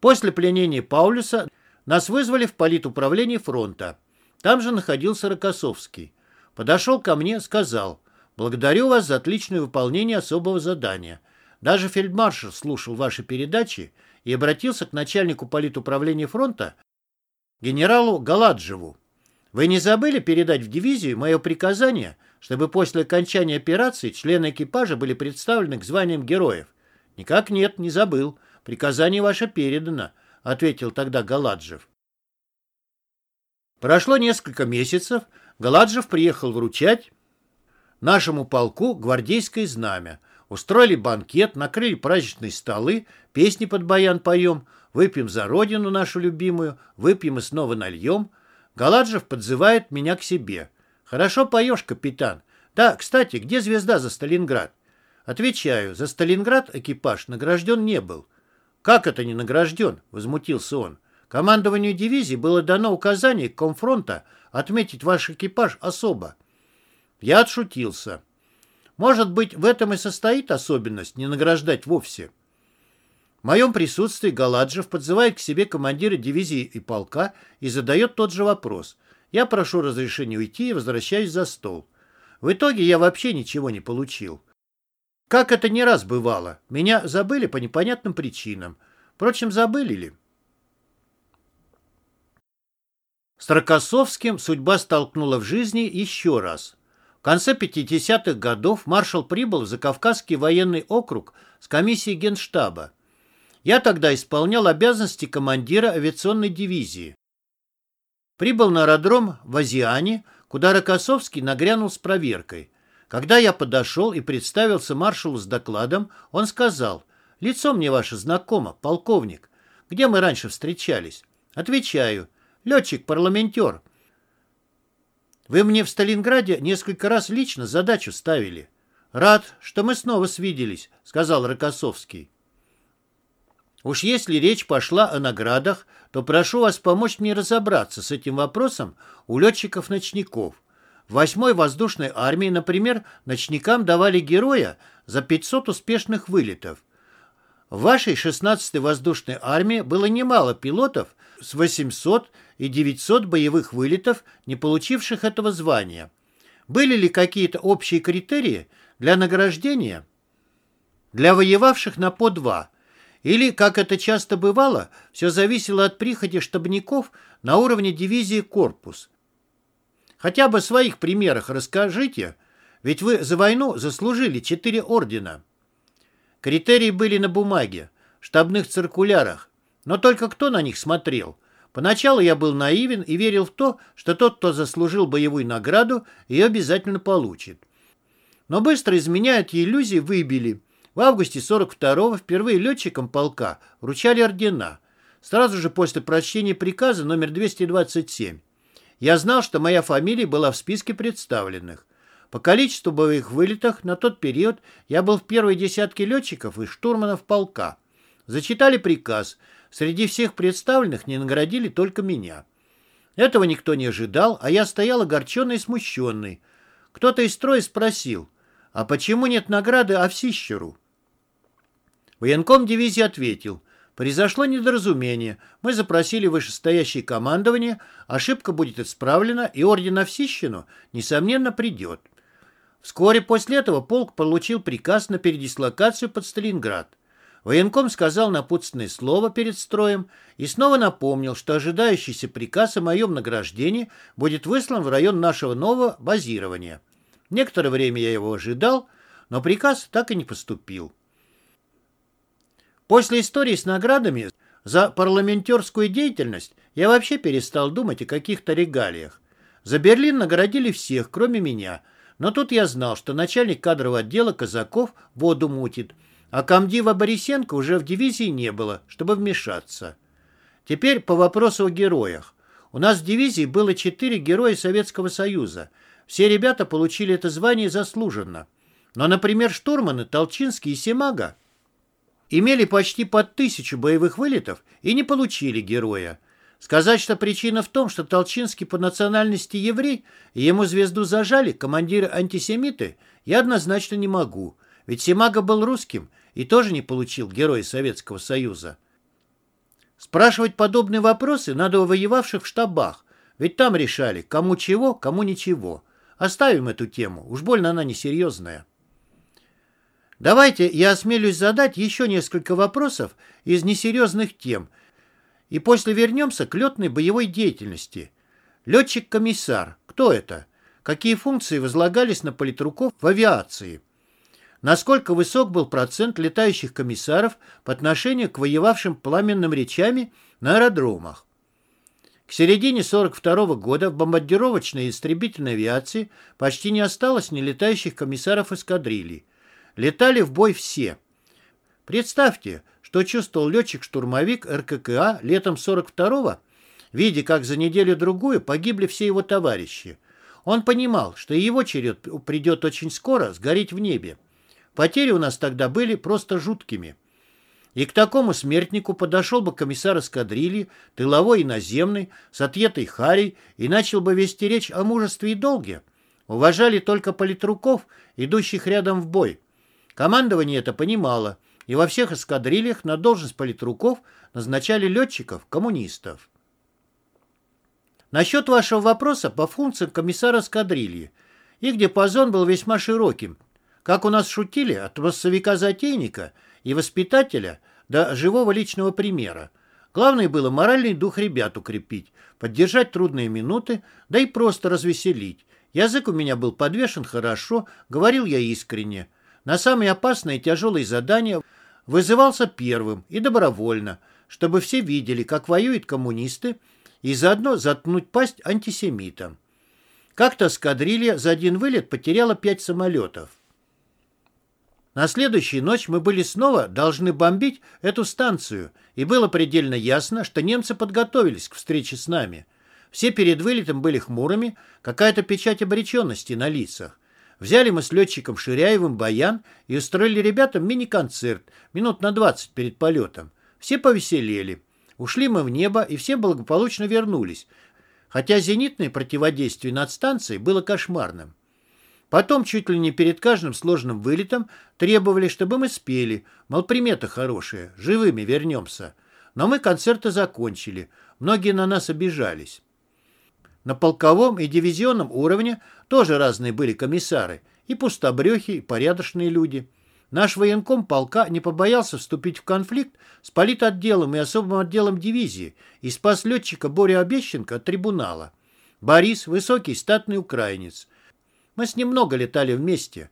После пленения Паулюса нас вызвали в политуправление фронта. Там же находился Рокоссовский. Подошел ко мне, сказал, «Благодарю вас за отличное выполнение особого задания. Даже фельдмаршал слушал ваши передачи и обратился к начальнику политуправления фронта генералу Галаджеву. Вы не забыли передать в дивизию мое приказание, чтобы после окончания операции члены экипажа были представлены к званиям героев? Никак нет, не забыл. Приказание ваше передано, ответил тогда Галаджев. Прошло несколько месяцев, Галаджев приехал вручать нашему полку гвардейское знамя. Устроили банкет, накрыли праздничные столы, песни под баян поем – Выпьем за родину нашу любимую, выпьем и снова нальем. Галаджев подзывает меня к себе. Хорошо поешь, капитан. Да, кстати, где звезда за Сталинград? Отвечаю, за Сталинград экипаж награжден не был. Как это не награжден? Возмутился он. Командованию дивизии было дано указание комфронта отметить ваш экипаж особо. Я отшутился. Может быть, в этом и состоит особенность не награждать вовсе. В моем присутствии Галаджев подзывает к себе командира дивизии и полка и задает тот же вопрос. Я прошу разрешения уйти и возвращаюсь за стол. В итоге я вообще ничего не получил. Как это не раз бывало, меня забыли по непонятным причинам. Впрочем, забыли ли? С Рокоссовским судьба столкнула в жизни еще раз. В конце 50-х годов маршал прибыл в Закавказский военный округ с комиссией Генштаба. Я тогда исполнял обязанности командира авиационной дивизии. Прибыл на аэродром в Азиане, куда Рокоссовский нагрянул с проверкой. Когда я подошел и представился маршалу с докладом, он сказал, «Лицо мне ваше знакомо, полковник. Где мы раньше встречались?» Отвечаю, «Летчик-парламентер». Вы мне в Сталинграде несколько раз лично задачу ставили. Рад, что мы снова свиделись, сказал Рокоссовский. Уж если речь пошла о наградах, то прошу вас помочь мне разобраться с этим вопросом у летчиков-ночников. В 8-й воздушной армии, например, ночникам давали героя за 500 успешных вылетов. В вашей 16-й воздушной армии было немало пилотов с 800 и 900 боевых вылетов, не получивших этого звания. Были ли какие-то общие критерии для награждения для воевавших на по два? Или, как это часто бывало, все зависело от прихоти штабников на уровне дивизии «Корпус»? Хотя бы в своих примерах расскажите, ведь вы за войну заслужили четыре ордена. Критерии были на бумаге, штабных циркулярах, но только кто на них смотрел? Поначалу я был наивен и верил в то, что тот, кто заслужил боевую награду, ее обязательно получит. Но быстро изменяют иллюзии выбили. В августе 42-го впервые летчикам полка вручали ордена. Сразу же после прочтения приказа номер 227. Я знал, что моя фамилия была в списке представленных. По количеству боевых вылетах на тот период я был в первой десятке летчиков и штурманов полка. Зачитали приказ. Среди всех представленных не наградили только меня. Этого никто не ожидал, а я стоял огорченный и смущенный. Кто-то из строя спросил, а почему нет награды Овсищеру? Военком дивизии ответил, произошло недоразумение, мы запросили вышестоящее командование, ошибка будет исправлена, и орден Овсищину, несомненно, придет. Вскоре после этого полк получил приказ на передислокацию под Сталинград. Военком сказал напутственное слово перед строем и снова напомнил, что ожидающийся приказ о моем награждении будет выслан в район нашего нового базирования. Некоторое время я его ожидал, но приказ так и не поступил. После истории с наградами за парламентерскую деятельность я вообще перестал думать о каких-то регалиях. За Берлин наградили всех, кроме меня, но тут я знал, что начальник кадрового отдела Казаков воду мутит – а комдива Борисенко уже в дивизии не было, чтобы вмешаться. Теперь по вопросу о героях. У нас в дивизии было четыре героя Советского Союза. Все ребята получили это звание заслуженно. Но, например, штурманы Толчинский и Семага имели почти под тысячу боевых вылетов и не получили героя. Сказать, что причина в том, что Толчинский по национальности еврей, и ему звезду зажали командиры-антисемиты, я однозначно не могу. Ведь Семага был русским и тоже не получил Героя Советского Союза. Спрашивать подобные вопросы надо у воевавших в штабах, ведь там решали, кому чего, кому ничего. Оставим эту тему, уж больно она несерьезная. Давайте я осмелюсь задать еще несколько вопросов из несерьезных тем, и после вернемся к летной боевой деятельности. Летчик-комиссар. Кто это? Какие функции возлагались на политруков в авиации? Насколько высок был процент летающих комиссаров по отношению к воевавшим пламенным речами на аэродромах. К середине 1942 года в бомбардировочной и истребительной авиации почти не осталось нелетающих комиссаров эскадрильи. Летали в бой все. Представьте, что чувствовал летчик-штурмовик РККА летом 42-го, видя, как за неделю-другую погибли все его товарищи. Он понимал, что его черед придет очень скоро сгореть в небе. Потери у нас тогда были просто жуткими. И к такому смертнику подошел бы комиссар эскадрильи, тыловой и наземный, с отъетой Харей, и начал бы вести речь о мужестве и долге. Уважали только политруков, идущих рядом в бой. Командование это понимало, и во всех эскадрильях на должность политруков назначали летчиков-коммунистов. Насчет вашего вопроса по функциям комиссара эскадрильи. Их диапазон был весьма широким, как у нас шутили, от массовика-затейника и воспитателя до живого личного примера. Главное было моральный дух ребят укрепить, поддержать трудные минуты, да и просто развеселить. Язык у меня был подвешен хорошо, говорил я искренне. На самые опасные и тяжелые задания вызывался первым и добровольно, чтобы все видели, как воюют коммунисты, и заодно заткнуть пасть антисемитам. Как-то эскадрилья за один вылет потеряла пять самолетов. На следующую ночь мы были снова должны бомбить эту станцию, и было предельно ясно, что немцы подготовились к встрече с нами. Все перед вылетом были хмурыми, какая-то печать обреченности на лицах. Взяли мы с летчиком Ширяевым баян и устроили ребятам мини-концерт минут на 20 перед полетом. Все повеселели. Ушли мы в небо, и все благополучно вернулись, хотя зенитное противодействие над станцией было кошмарным. Потом чуть ли не перед каждым сложным вылетом требовали, чтобы мы спели, мол, примета хорошая, живыми вернемся. Но мы концерты закончили, многие на нас обижались. На полковом и дивизионном уровне тоже разные были комиссары, и пустобрехи, и порядочные люди. Наш военком полка не побоялся вступить в конфликт с политотделом и особым отделом дивизии и спас летчика Боря Обещенко от трибунала. Борис – высокий статный украинец. Мы с ним много летали вместе.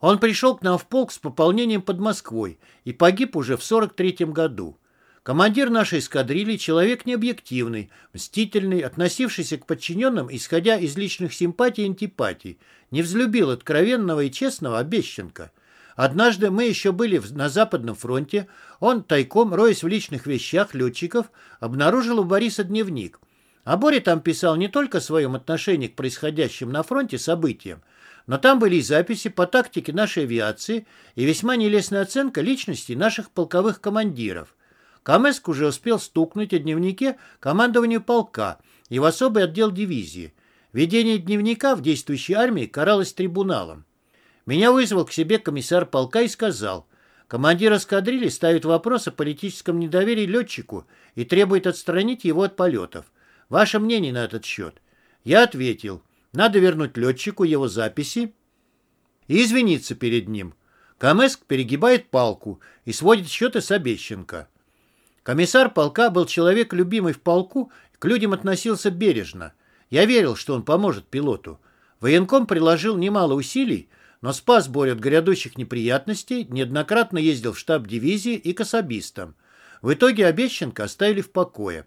Он пришел к нам в полк с пополнением под Москвой и погиб уже в 43-м году. Командир нашей эскадрильи – человек необъективный, мстительный, относившийся к подчиненным, исходя из личных симпатий и антипатий, не взлюбил откровенного и честного Обещенко. Однажды мы еще были на Западном фронте, он, тайком, роясь в личных вещах летчиков, обнаружил у Бориса дневник – а Боря там писал не только о своем отношении к происходящим на фронте событиям, но там были и записи по тактике нашей авиации и весьма нелестная оценка личности наших полковых командиров. Камеск уже успел стукнуть о дневнике командованию полка и в особый отдел дивизии. Ведение дневника в действующей армии каралось трибуналом. Меня вызвал к себе комиссар полка и сказал, командир эскадрильи ставит вопрос о политическом недоверии летчику и требует отстранить его от полетов. Ваше мнение на этот счет? Я ответил, надо вернуть летчику его записи и извиниться перед ним. Камеск перегибает палку и сводит счеты с Обещенко. Комиссар полка был человек, любимый в полку, к людям относился бережно. Я верил, что он поможет пилоту. Военком приложил немало усилий, но спас Борю от грядущих неприятностей, неоднократно ездил в штаб дивизии и к особистам. В итоге Обещенко оставили в покое.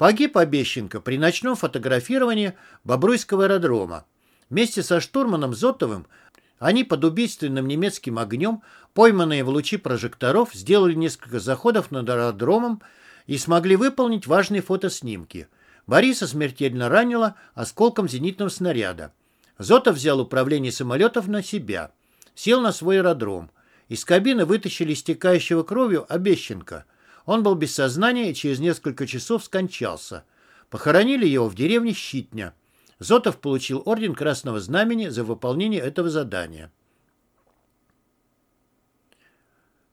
Погиб Обещенко при ночном фотографировании Бобруйского аэродрома. Вместе со штурманом Зотовым они под убийственным немецким огнем, пойманные в лучи прожекторов, сделали несколько заходов над аэродромом и смогли выполнить важные фотоснимки. Бориса смертельно ранило осколком зенитного снаряда. Зотов взял управление самолетов на себя. Сел на свой аэродром. Из кабины вытащили истекающего кровью Обещенко. Он был без сознания и через несколько часов скончался. Похоронили его в деревне Щитня. Зотов получил орден Красного Знамени за выполнение этого задания.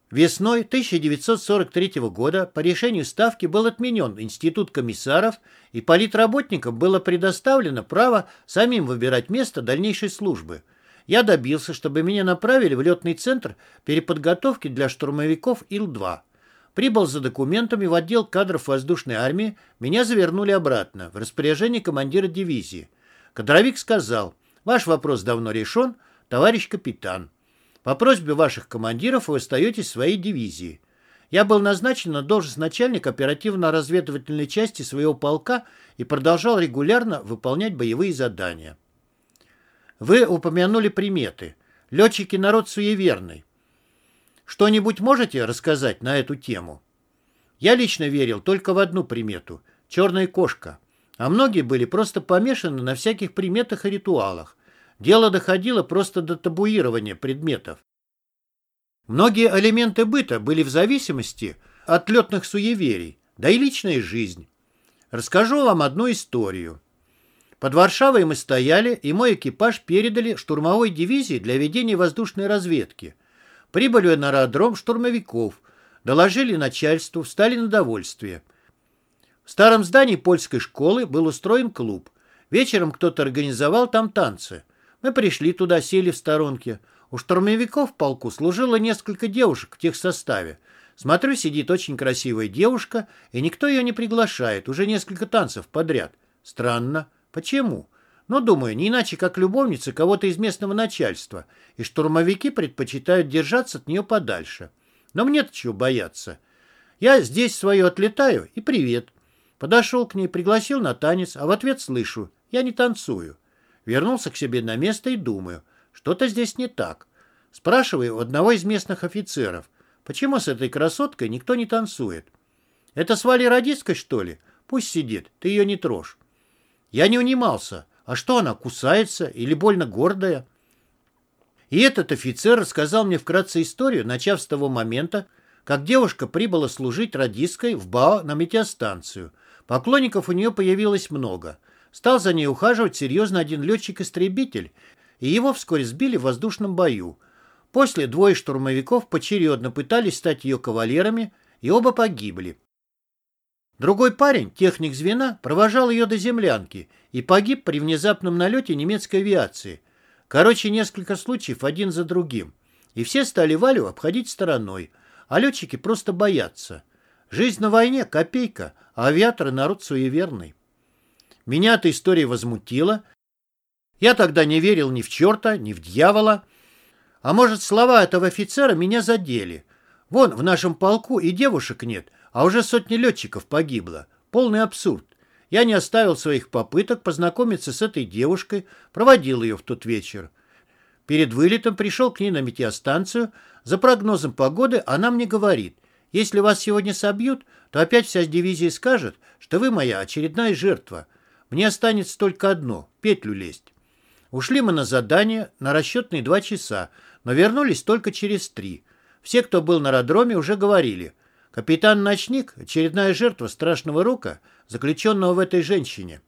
Весной 1943 года по решению Ставки был отменен Институт комиссаров, и политработникам было предоставлено право самим выбирать место дальнейшей службы. Я добился, чтобы меня направили в летный центр переподготовки для штурмовиков Ил-2. Прибыл за документами в отдел кадров воздушной армии, меня завернули обратно, в распоряжение командира дивизии. Кадровик сказал, ваш вопрос давно решен, товарищ капитан. По просьбе ваших командиров вы остаетесь в своей дивизии. Я был назначен на должность начальника оперативно-разведывательной части своего полка и продолжал регулярно выполнять боевые задания. Вы упомянули приметы. Летчики народ суеверный. Что-нибудь можете рассказать на эту тему? Я лично верил только в одну примету – черная кошка. А многие были просто помешаны на всяких приметах и ритуалах. Дело доходило просто до табуирования предметов. Многие элементы быта были в зависимости от летных суеверий, да и личная жизнь. Расскажу вам одну историю. Под Варшавой мы стояли, и мой экипаж передали штурмовой дивизии для ведения воздушной разведки – Прибыли на аэродром штурмовиков, доложили начальству, встали на довольствие. В старом здании польской школы был устроен клуб. Вечером кто-то организовал там танцы. Мы пришли туда, сели в сторонке. У штурмовиков в полку служило несколько девушек в тех составе. Смотрю, сидит очень красивая девушка, и никто ее не приглашает, уже несколько танцев подряд. Странно. Почему? Но, думаю, не иначе, как любовница кого-то из местного начальства, и штурмовики предпочитают держаться от нее подальше. Но мне-то чего бояться. Я здесь свое отлетаю и привет. Подошел к ней, пригласил на танец, а в ответ слышу, я не танцую. Вернулся к себе на место и думаю, что-то здесь не так. Спрашиваю у одного из местных офицеров, почему с этой красоткой никто не танцует. Это с Валей Радицкой, что ли? Пусть сидит, ты ее не трожь. Я не унимался. А что она, кусается или больно гордая? И этот офицер рассказал мне вкратце историю, начав с того момента, как девушка прибыла служить радисткой в БАО на метеостанцию. Поклонников у нее появилось много. Стал за ней ухаживать серьезно один летчик-истребитель, и его вскоре сбили в воздушном бою. После двое штурмовиков поочередно пытались стать ее кавалерами, и оба погибли. Другой парень, техник звена, провожал ее до землянки и погиб при внезапном налете немецкой авиации. Короче, несколько случаев один за другим. И все стали Валю обходить стороной, а летчики просто боятся. Жизнь на войне – копейка, а авиаторы – народ суеверный. Меня эта история возмутила. Я тогда не верил ни в черта, ни в дьявола. А может, слова этого офицера меня задели. Вон, в нашем полку и девушек нет, а уже сотни летчиков погибло. Полный абсурд. Я не оставил своих попыток познакомиться с этой девушкой, проводил ее в тот вечер. Перед вылетом пришел к ней на метеостанцию. За прогнозом погоды она мне говорит, если вас сегодня собьют, то опять вся дивизия скажет, что вы моя очередная жертва. Мне останется только одно – петлю лезть. Ушли мы на задание на расчетные два часа, но вернулись только через три. Все, кто был на аэродроме, уже говорили – Капитан-ночник – очередная жертва страшного рука, заключенного в этой женщине.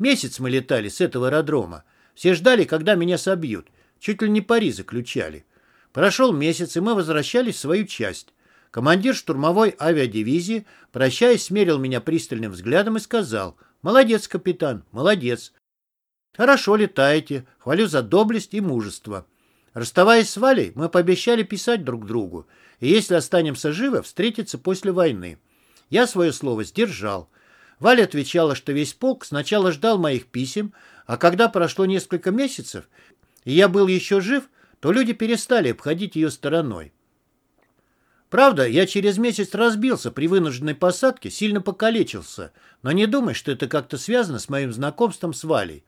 Месяц мы летали с этого аэродрома. Все ждали, когда меня собьют. Чуть ли не пари заключали. Прошел месяц, и мы возвращались в свою часть. Командир штурмовой авиадивизии, прощаясь, смерил меня пристальным взглядом и сказал «Молодец, капитан, молодец. Хорошо летаете, хвалю за доблесть и мужество». Расставаясь с Валей, мы пообещали писать друг другу, и если останемся живы, встретиться после войны. Я свое слово сдержал. Валя отвечала, что весь полк сначала ждал моих писем, а когда прошло несколько месяцев, и я был еще жив, то люди перестали обходить ее стороной. Правда, я через месяц разбился при вынужденной посадке, сильно покалечился, но не думай, что это как-то связано с моим знакомством с Валей.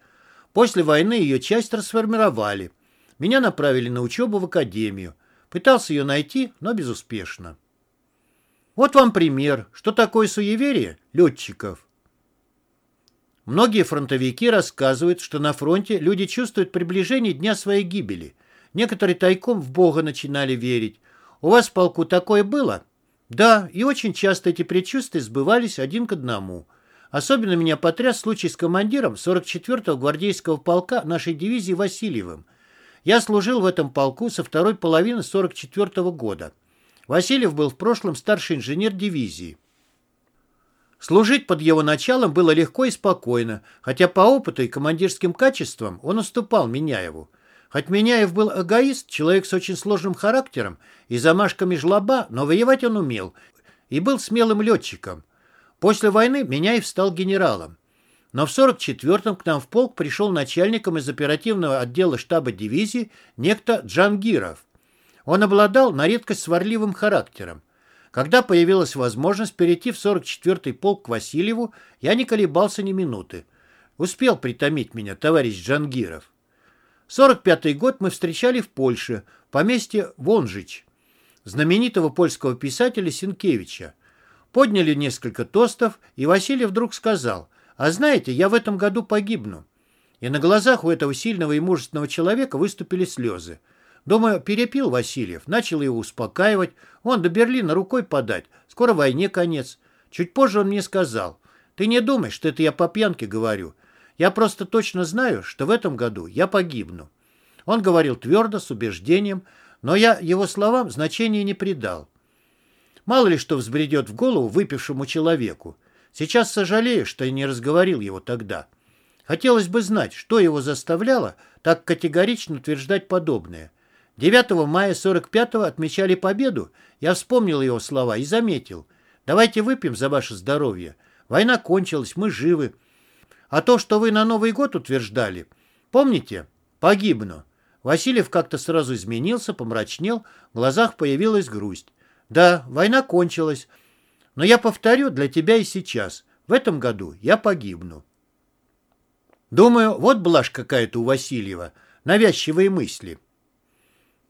После войны ее часть расформировали. Меня направили на учебу в академию. Пытался ее найти, но безуспешно. Вот вам пример, что такое суеверие летчиков. Многие фронтовики рассказывают, что на фронте люди чувствуют приближение дня своей гибели. Некоторые тайком в Бога начинали верить. У вас в полку такое было? Да, и очень часто эти предчувствия сбывались один к одному. Особенно меня потряс случай с командиром 44-го гвардейского полка нашей дивизии Васильевым – я служил в этом полку со второй половины 44 -го года. Васильев был в прошлом старший инженер дивизии. Служить под его началом было легко и спокойно, хотя по опыту и командирским качествам он уступал Меняеву. Хоть Меняев был эгоист, человек с очень сложным характером и замашками жлоба, но воевать он умел и был смелым летчиком. После войны Меняев стал генералом. Но в 44-м к нам в полк пришел начальником из оперативного отдела штаба дивизии некто Джангиров. Он обладал на редкость сварливым характером. Когда появилась возможность перейти в 44-й полк к Васильеву, я не колебался ни минуты. Успел притомить меня товарищ Джангиров. 45-й год мы встречали в Польше, в поместье Вонжич, знаменитого польского писателя Сенкевича. Подняли несколько тостов, и Василий вдруг сказал – а знаете, я в этом году погибну. И на глазах у этого сильного и мужественного человека выступили слезы. Думаю, перепил Васильев, начал его успокаивать. Он до Берлина рукой подать, скоро войне конец. Чуть позже он мне сказал, ты не думай, что это я по пьянке говорю. Я просто точно знаю, что в этом году я погибну. Он говорил твердо, с убеждением, но я его словам значения не придал. Мало ли что взбредет в голову выпившему человеку. Сейчас сожалею, что я не разговорил его тогда. Хотелось бы знать, что его заставляло так категорично утверждать подобное. 9 мая 45-го отмечали победу, я вспомнил его слова и заметил. Давайте выпьем за ваше здоровье. Война кончилась, мы живы. А то, что вы на Новый год утверждали, помните? Погибну. Васильев как-то сразу изменился, помрачнел, в глазах появилась грусть. Да, война кончилась, но я повторю для тебя и сейчас. В этом году я погибну. Думаю, вот блажь какая-то у Васильева, навязчивые мысли.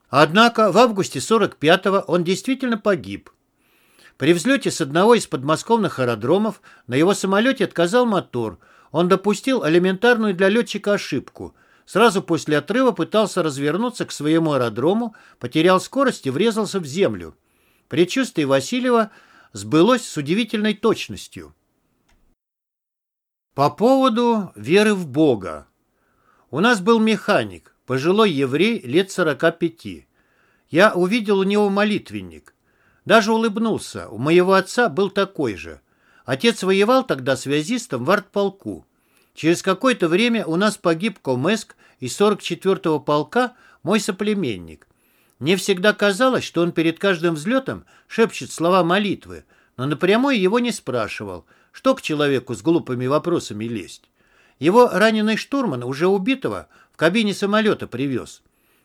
Однако в августе 45-го он действительно погиб. При взлете с одного из подмосковных аэродромов на его самолете отказал мотор. Он допустил элементарную для летчика ошибку. Сразу после отрыва пытался развернуться к своему аэродрому, потерял скорость и врезался в землю. Предчувствие Васильева сбылось с удивительной точностью. По поводу веры в Бога. У нас был механик, пожилой еврей лет 45. Я увидел у него молитвенник. Даже улыбнулся. У моего отца был такой же. Отец воевал тогда связистом в артполку. Через какое-то время у нас погиб Комеск из 44-го полка мой соплеменник. Мне всегда казалось, что он перед каждым взлетом шепчет слова молитвы, но напрямую его не спрашивал, что к человеку с глупыми вопросами лезть. Его раненый штурман, уже убитого, в кабине самолета привез.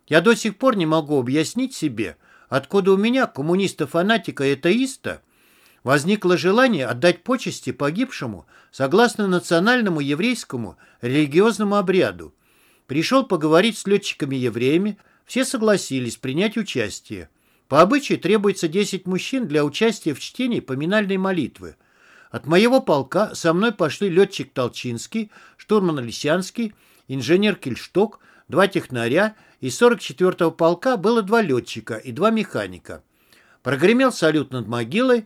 Я до сих пор не могу объяснить себе, откуда у меня, коммуниста-фанатика и атеиста, возникло желание отдать почести погибшему согласно национальному еврейскому религиозному обряду. Пришел поговорить с летчиками-евреями, все согласились принять участие. По обычаю требуется 10 мужчин для участия в чтении поминальной молитвы. От моего полка со мной пошли летчик Толчинский, штурман Лисянский, инженер Кельшток, два технаря, из 44-го полка было два летчика и два механика. Прогремел салют над могилой.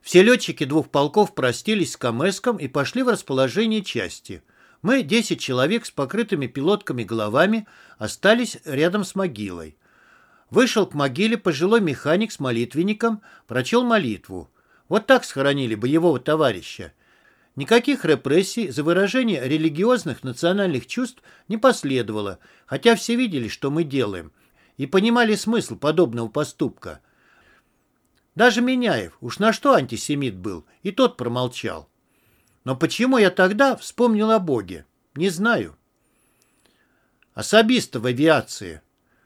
Все летчики двух полков простились с Камеском и пошли в расположение части. Мы, 10 человек с покрытыми пилотками головами, остались рядом с могилой. Вышел к могиле пожилой механик с молитвенником, прочел молитву. Вот так схоронили боевого товарища. Никаких репрессий за выражение религиозных национальных чувств не последовало, хотя все видели, что мы делаем, и понимали смысл подобного поступка. Даже Меняев, уж на что антисемит был, и тот промолчал. Но почему я тогда вспомнил о Боге? Не знаю. Особисто в авиации.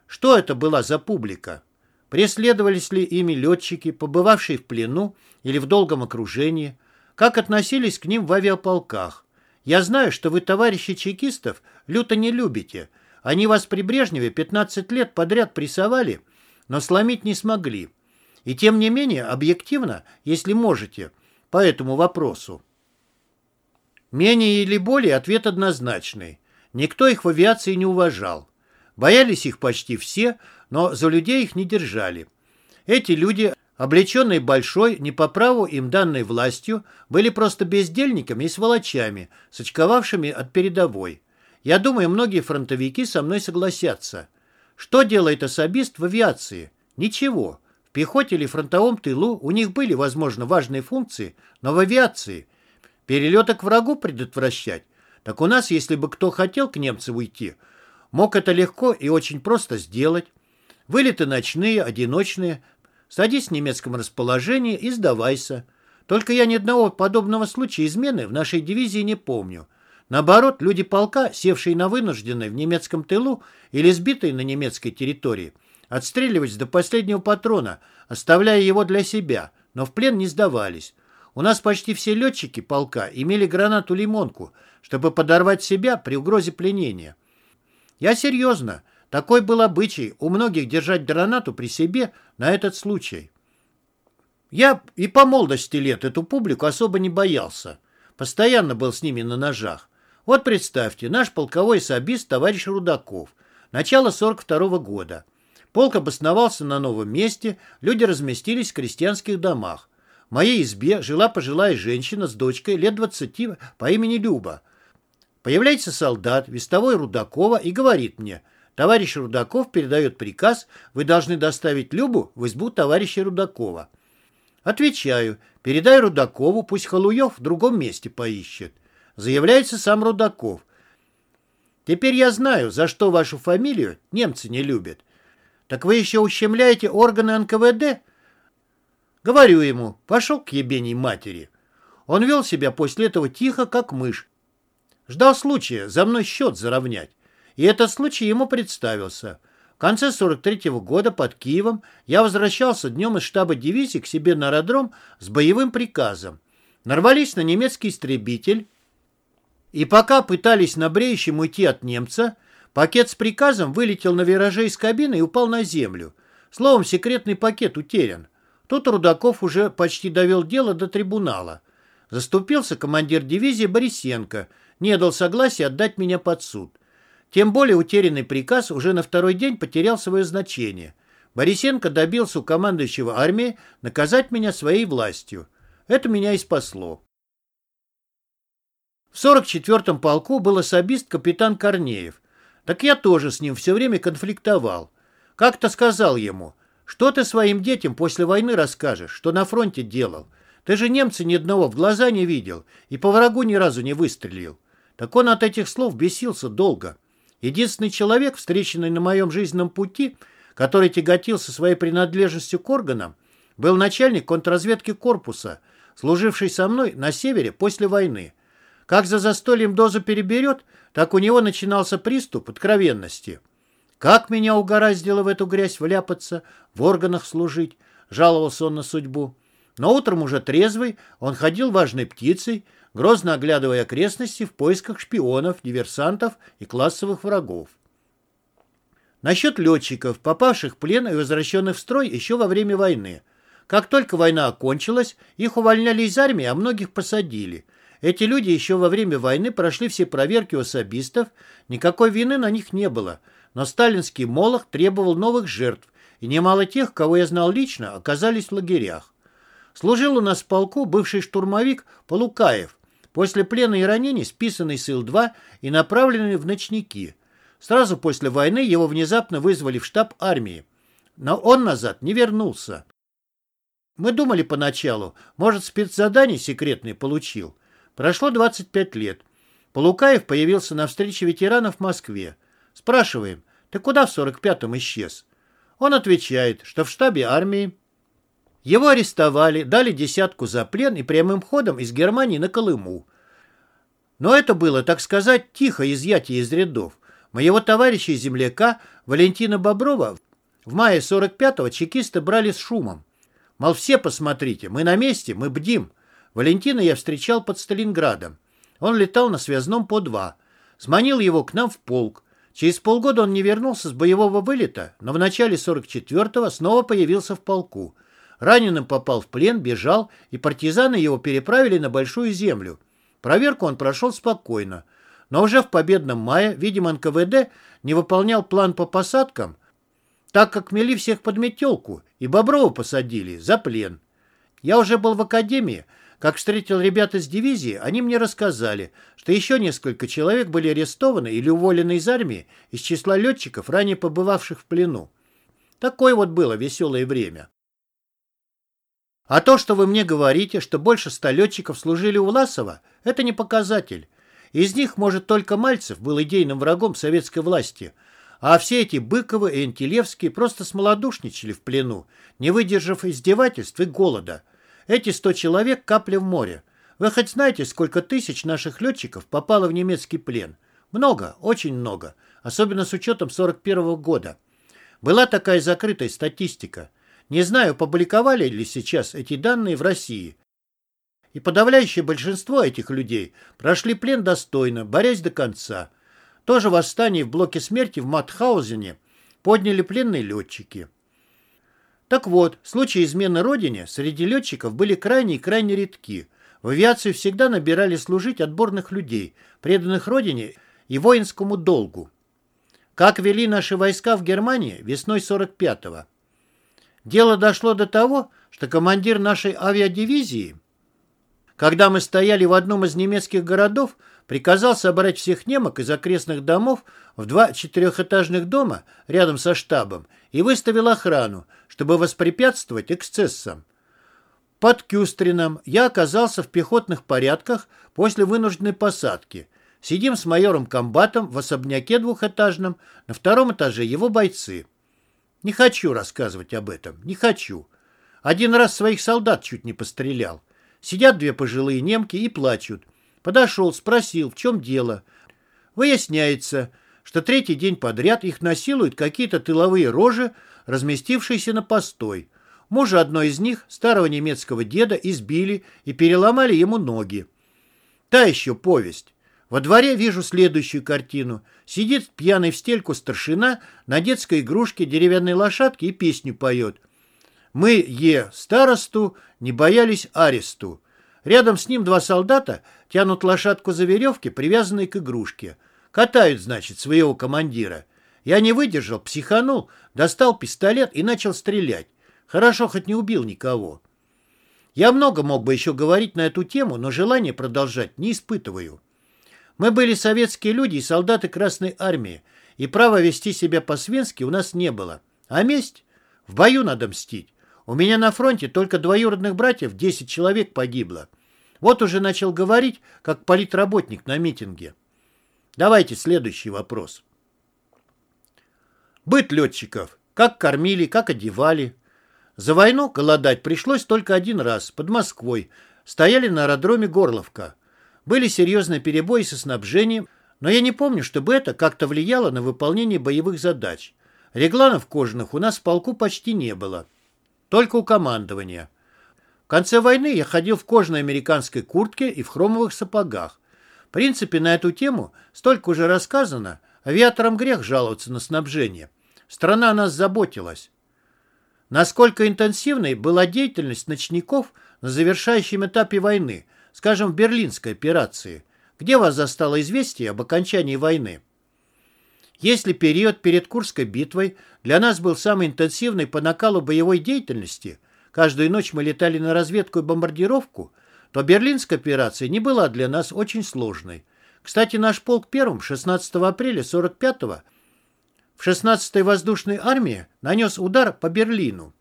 Что это была за публика? Преследовались ли ими летчики, побывавшие в плену или в долгом окружении? Как относились к ним в авиаполках? Я знаю, что вы, товарищи чекистов, люто не любите. Они вас при Брежневе 15 лет подряд прессовали, но сломить не смогли. И тем не менее, объективно, если можете, по этому вопросу. Менее или более ответ однозначный. Никто их в авиации не уважал. Боялись их почти все, но за людей их не держали. Эти люди, облеченные большой, не по праву им данной властью, были просто бездельниками и сволочами, сочковавшими от передовой. Я думаю, многие фронтовики со мной согласятся. Что делает особист в авиации? Ничего. В пехоте или фронтовом тылу у них были, возможно, важные функции, но в авиации перелеты к врагу предотвращать. Так у нас, если бы кто хотел к немцам уйти – Мог это легко и очень просто сделать. Вылеты ночные, одиночные. Садись в немецком расположении и сдавайся. Только я ни одного подобного случая измены в нашей дивизии не помню. Наоборот, люди полка, севшие на вынужденной в немецком тылу или сбитые на немецкой территории, отстреливались до последнего патрона, оставляя его для себя, но в плен не сдавались. У нас почти все летчики полка имели гранату-лимонку, чтобы подорвать себя при угрозе пленения. Я серьезно. Такой был обычай у многих держать гранату при себе на этот случай. Я и по молодости лет эту публику особо не боялся. Постоянно был с ними на ножах. Вот представьте, наш полковой особист товарищ Рудаков. Начало 42 -го года. Полк обосновался на новом месте, люди разместились в крестьянских домах. В моей избе жила пожилая женщина с дочкой лет 20 по имени Люба – Появляется солдат, вестовой Рудакова, и говорит мне, товарищ Рудаков передает приказ, вы должны доставить Любу в избу товарища Рудакова. Отвечаю, передай Рудакову, пусть Халуев в другом месте поищет. Заявляется сам Рудаков. Теперь я знаю, за что вашу фамилию немцы не любят. Так вы еще ущемляете органы НКВД? Говорю ему, пошел к ебеней матери. Он вел себя после этого тихо, как мышь, Ждал случая за мной счет заровнять. И этот случай ему представился. В конце 43-го года под Киевом я возвращался днем из штаба дивизии к себе на аэродром с боевым приказом. Нарвались на немецкий истребитель, и пока пытались на бреющем уйти от немца, пакет с приказом вылетел на вираже из кабины и упал на землю. Словом, секретный пакет утерян. Тут Рудаков уже почти довел дело до трибунала. Заступился командир дивизии Борисенко, не дал согласия отдать меня под суд. Тем более утерянный приказ уже на второй день потерял свое значение. Борисенко добился у командующего армии наказать меня своей властью. Это меня и спасло. В 44-м полку был особист капитан Корнеев. Так я тоже с ним все время конфликтовал. Как-то сказал ему, что ты своим детям после войны расскажешь, что на фронте делал. Ты же немца ни одного в глаза не видел и по врагу ни разу не выстрелил. Так он от этих слов бесился долго. Единственный человек, встреченный на моем жизненном пути, который тяготился своей принадлежностью к органам, был начальник контрразведки корпуса, служивший со мной на севере после войны. Как за застольем дозу переберет, так у него начинался приступ откровенности. Как меня угораздило в эту грязь вляпаться, в органах служить, жаловался он на судьбу. Но утром уже трезвый, он ходил важной птицей, грозно оглядывая окрестности в поисках шпионов, диверсантов и классовых врагов. Насчет летчиков, попавших в плен и возвращенных в строй еще во время войны. Как только война окончилась, их увольняли из армии, а многих посадили. Эти люди еще во время войны прошли все проверки особистов, никакой вины на них не было. Но сталинский молох требовал новых жертв, и немало тех, кого я знал лично, оказались в лагерях. Служил у нас в полку бывший штурмовик Полукаев, после плена и ранений списанный с Ил-2 и направленный в ночники. Сразу после войны его внезапно вызвали в штаб армии. Но он назад не вернулся. Мы думали поначалу, может, спецзадание секретное получил. Прошло 25 лет. Полукаев появился на встрече ветеранов в Москве. Спрашиваем, ты куда в 45-м исчез? Он отвечает, что в штабе армии. Его арестовали, дали десятку за плен и прямым ходом из Германии на Колыму. Но это было, так сказать, тихо изъятие из рядов. Моего товарища и земляка Валентина Боброва в мае 45-го чекисты брали с шумом. Мол, все посмотрите, мы на месте, мы бдим. Валентина я встречал под Сталинградом. Он летал на связном по два. Сманил его к нам в полк. Через полгода он не вернулся с боевого вылета, но в начале 44-го снова появился в полку. Раненым попал в плен, бежал, и партизаны его переправили на Большую Землю. Проверку он прошел спокойно. Но уже в победном мае, видимо, НКВД не выполнял план по посадкам, так как мели всех под метелку, и Боброва посадили за плен. Я уже был в академии, как встретил ребят из дивизии, они мне рассказали, что еще несколько человек были арестованы или уволены из армии из числа летчиков, ранее побывавших в плену. Такое вот было веселое время. А то, что вы мне говорите, что больше ста летчиков служили у Власова, это не показатель. Из них, может, только Мальцев был идейным врагом советской власти, а все эти Быковы и Антилевские просто смолодушничали в плену, не выдержав издевательств и голода – эти сто человек – капля в море. Вы хоть знаете, сколько тысяч наших летчиков попало в немецкий плен? Много, очень много. Особенно с учетом 41 -го года. Была такая закрытая статистика. Не знаю, публиковали ли сейчас эти данные в России. И подавляющее большинство этих людей прошли плен достойно, борясь до конца. Тоже восстание в блоке смерти в Матхаузене подняли пленные летчики. Так вот, случаи измены родине среди летчиков были крайне и крайне редки. В авиацию всегда набирали служить отборных людей, преданных родине и воинскому долгу. Как вели наши войска в Германии весной 45-го. Дело дошло до того, что командир нашей авиадивизии, когда мы стояли в одном из немецких городов, приказал собрать всех немок из окрестных домов в два четырехэтажных дома рядом со штабом и выставил охрану, чтобы воспрепятствовать эксцессам. Под Кюстрином я оказался в пехотных порядках после вынужденной посадки. Сидим с майором Комбатом в особняке двухэтажном, на втором этаже его бойцы. Не хочу рассказывать об этом, не хочу. Один раз своих солдат чуть не пострелял. Сидят две пожилые немки и плачут – Подошел, спросил, в чем дело. Выясняется, что третий день подряд их насилуют какие-то тыловые рожи, разместившиеся на постой. Мужа одной из них, старого немецкого деда, избили и переломали ему ноги. Та еще повесть. Во дворе вижу следующую картину. Сидит пьяный в стельку старшина на детской игрушке деревянной лошадки и песню поет. Мы, е, старосту, не боялись аресту. Рядом с ним два солдата тянут лошадку за веревки, привязанные к игрушке. Катают, значит, своего командира. Я не выдержал, психанул, достал пистолет и начал стрелять. Хорошо, хоть не убил никого. Я много мог бы еще говорить на эту тему, но желания продолжать не испытываю. Мы были советские люди и солдаты Красной Армии, и права вести себя по-свински у нас не было. А месть? В бою надо мстить. У меня на фронте только двоюродных братьев 10 человек погибло. Вот уже начал говорить, как политработник на митинге. Давайте следующий вопрос. Быт летчиков. Как кормили, как одевали. За войну голодать пришлось только один раз, под Москвой. Стояли на аэродроме Горловка. Были серьезные перебои со снабжением, но я не помню, чтобы это как-то влияло на выполнение боевых задач. Регланов кожаных у нас в полку почти не было. Только у командования. В конце войны я ходил в кожаной американской куртке и в хромовых сапогах. В принципе, на эту тему столько уже рассказано, авиаторам грех жаловаться на снабжение. Страна нас заботилась. Насколько интенсивной была деятельность ночников на завершающем этапе войны, скажем, в Берлинской операции, где вас застало известие об окончании войны? Если период перед Курской битвой для нас был самый интенсивный по накалу боевой деятельности, каждую ночь мы летали на разведку и бомбардировку, то Берлинская операция не была для нас очень сложной. Кстати, наш полк первым 16 апреля 45-го в 16-й воздушной армии нанес удар по Берлину.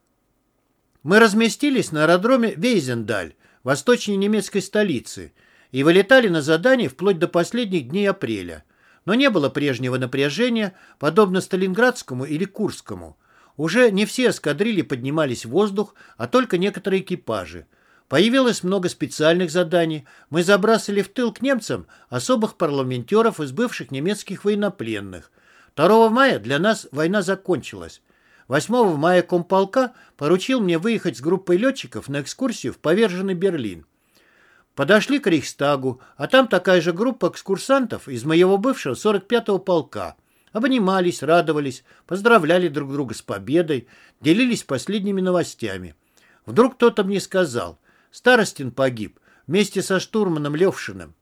Мы разместились на аэродроме Вейзендаль, восточней немецкой столицы, и вылетали на задание вплоть до последних дней апреля. Но не было прежнего напряжения, подобно Сталинградскому или Курскому. Уже не все эскадрильи поднимались в воздух, а только некоторые экипажи. Появилось много специальных заданий. Мы забрасывали в тыл к немцам особых парламентеров из бывших немецких военнопленных – 2 мая для нас война закончилась. 8 мая комполка поручил мне выехать с группой летчиков на экскурсию в поверженный Берлин. Подошли к Рейхстагу, а там такая же группа экскурсантов из моего бывшего 45-го полка. Обнимались, радовались, поздравляли друг друга с победой, делились последними новостями. Вдруг кто-то мне сказал, Старостин погиб вместе со штурманом Левшиным.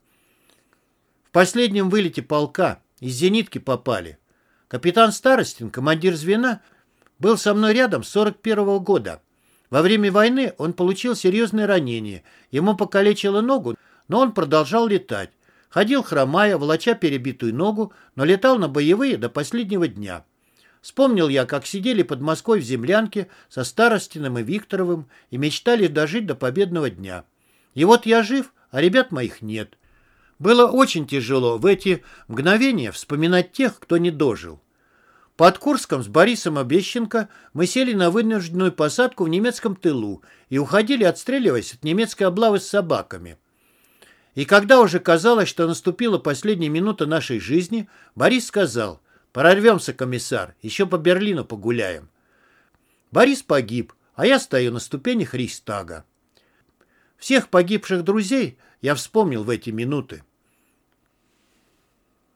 В последнем вылете полка из зенитки попали. Капитан Старостин, командир звена, был со мной рядом с 41 -го года. Во время войны он получил серьезное ранение. Ему покалечило ногу, но он продолжал летать. Ходил хромая, волоча перебитую ногу, но летал на боевые до последнего дня. Вспомнил я, как сидели под Москвой в землянке со Старостиным и Викторовым и мечтали дожить до победного дня. И вот я жив, а ребят моих нет. Было очень тяжело в эти мгновения вспоминать тех, кто не дожил. Под Курском с Борисом Обещенко мы сели на вынужденную посадку в немецком тылу и уходили, отстреливаясь от немецкой облавы с собаками. И когда уже казалось, что наступила последняя минута нашей жизни, Борис сказал, «Прорвемся, комиссар, еще по Берлину погуляем». Борис погиб, а я стою на ступенях Рейхстага. Всех погибших друзей я вспомнил в эти минуты.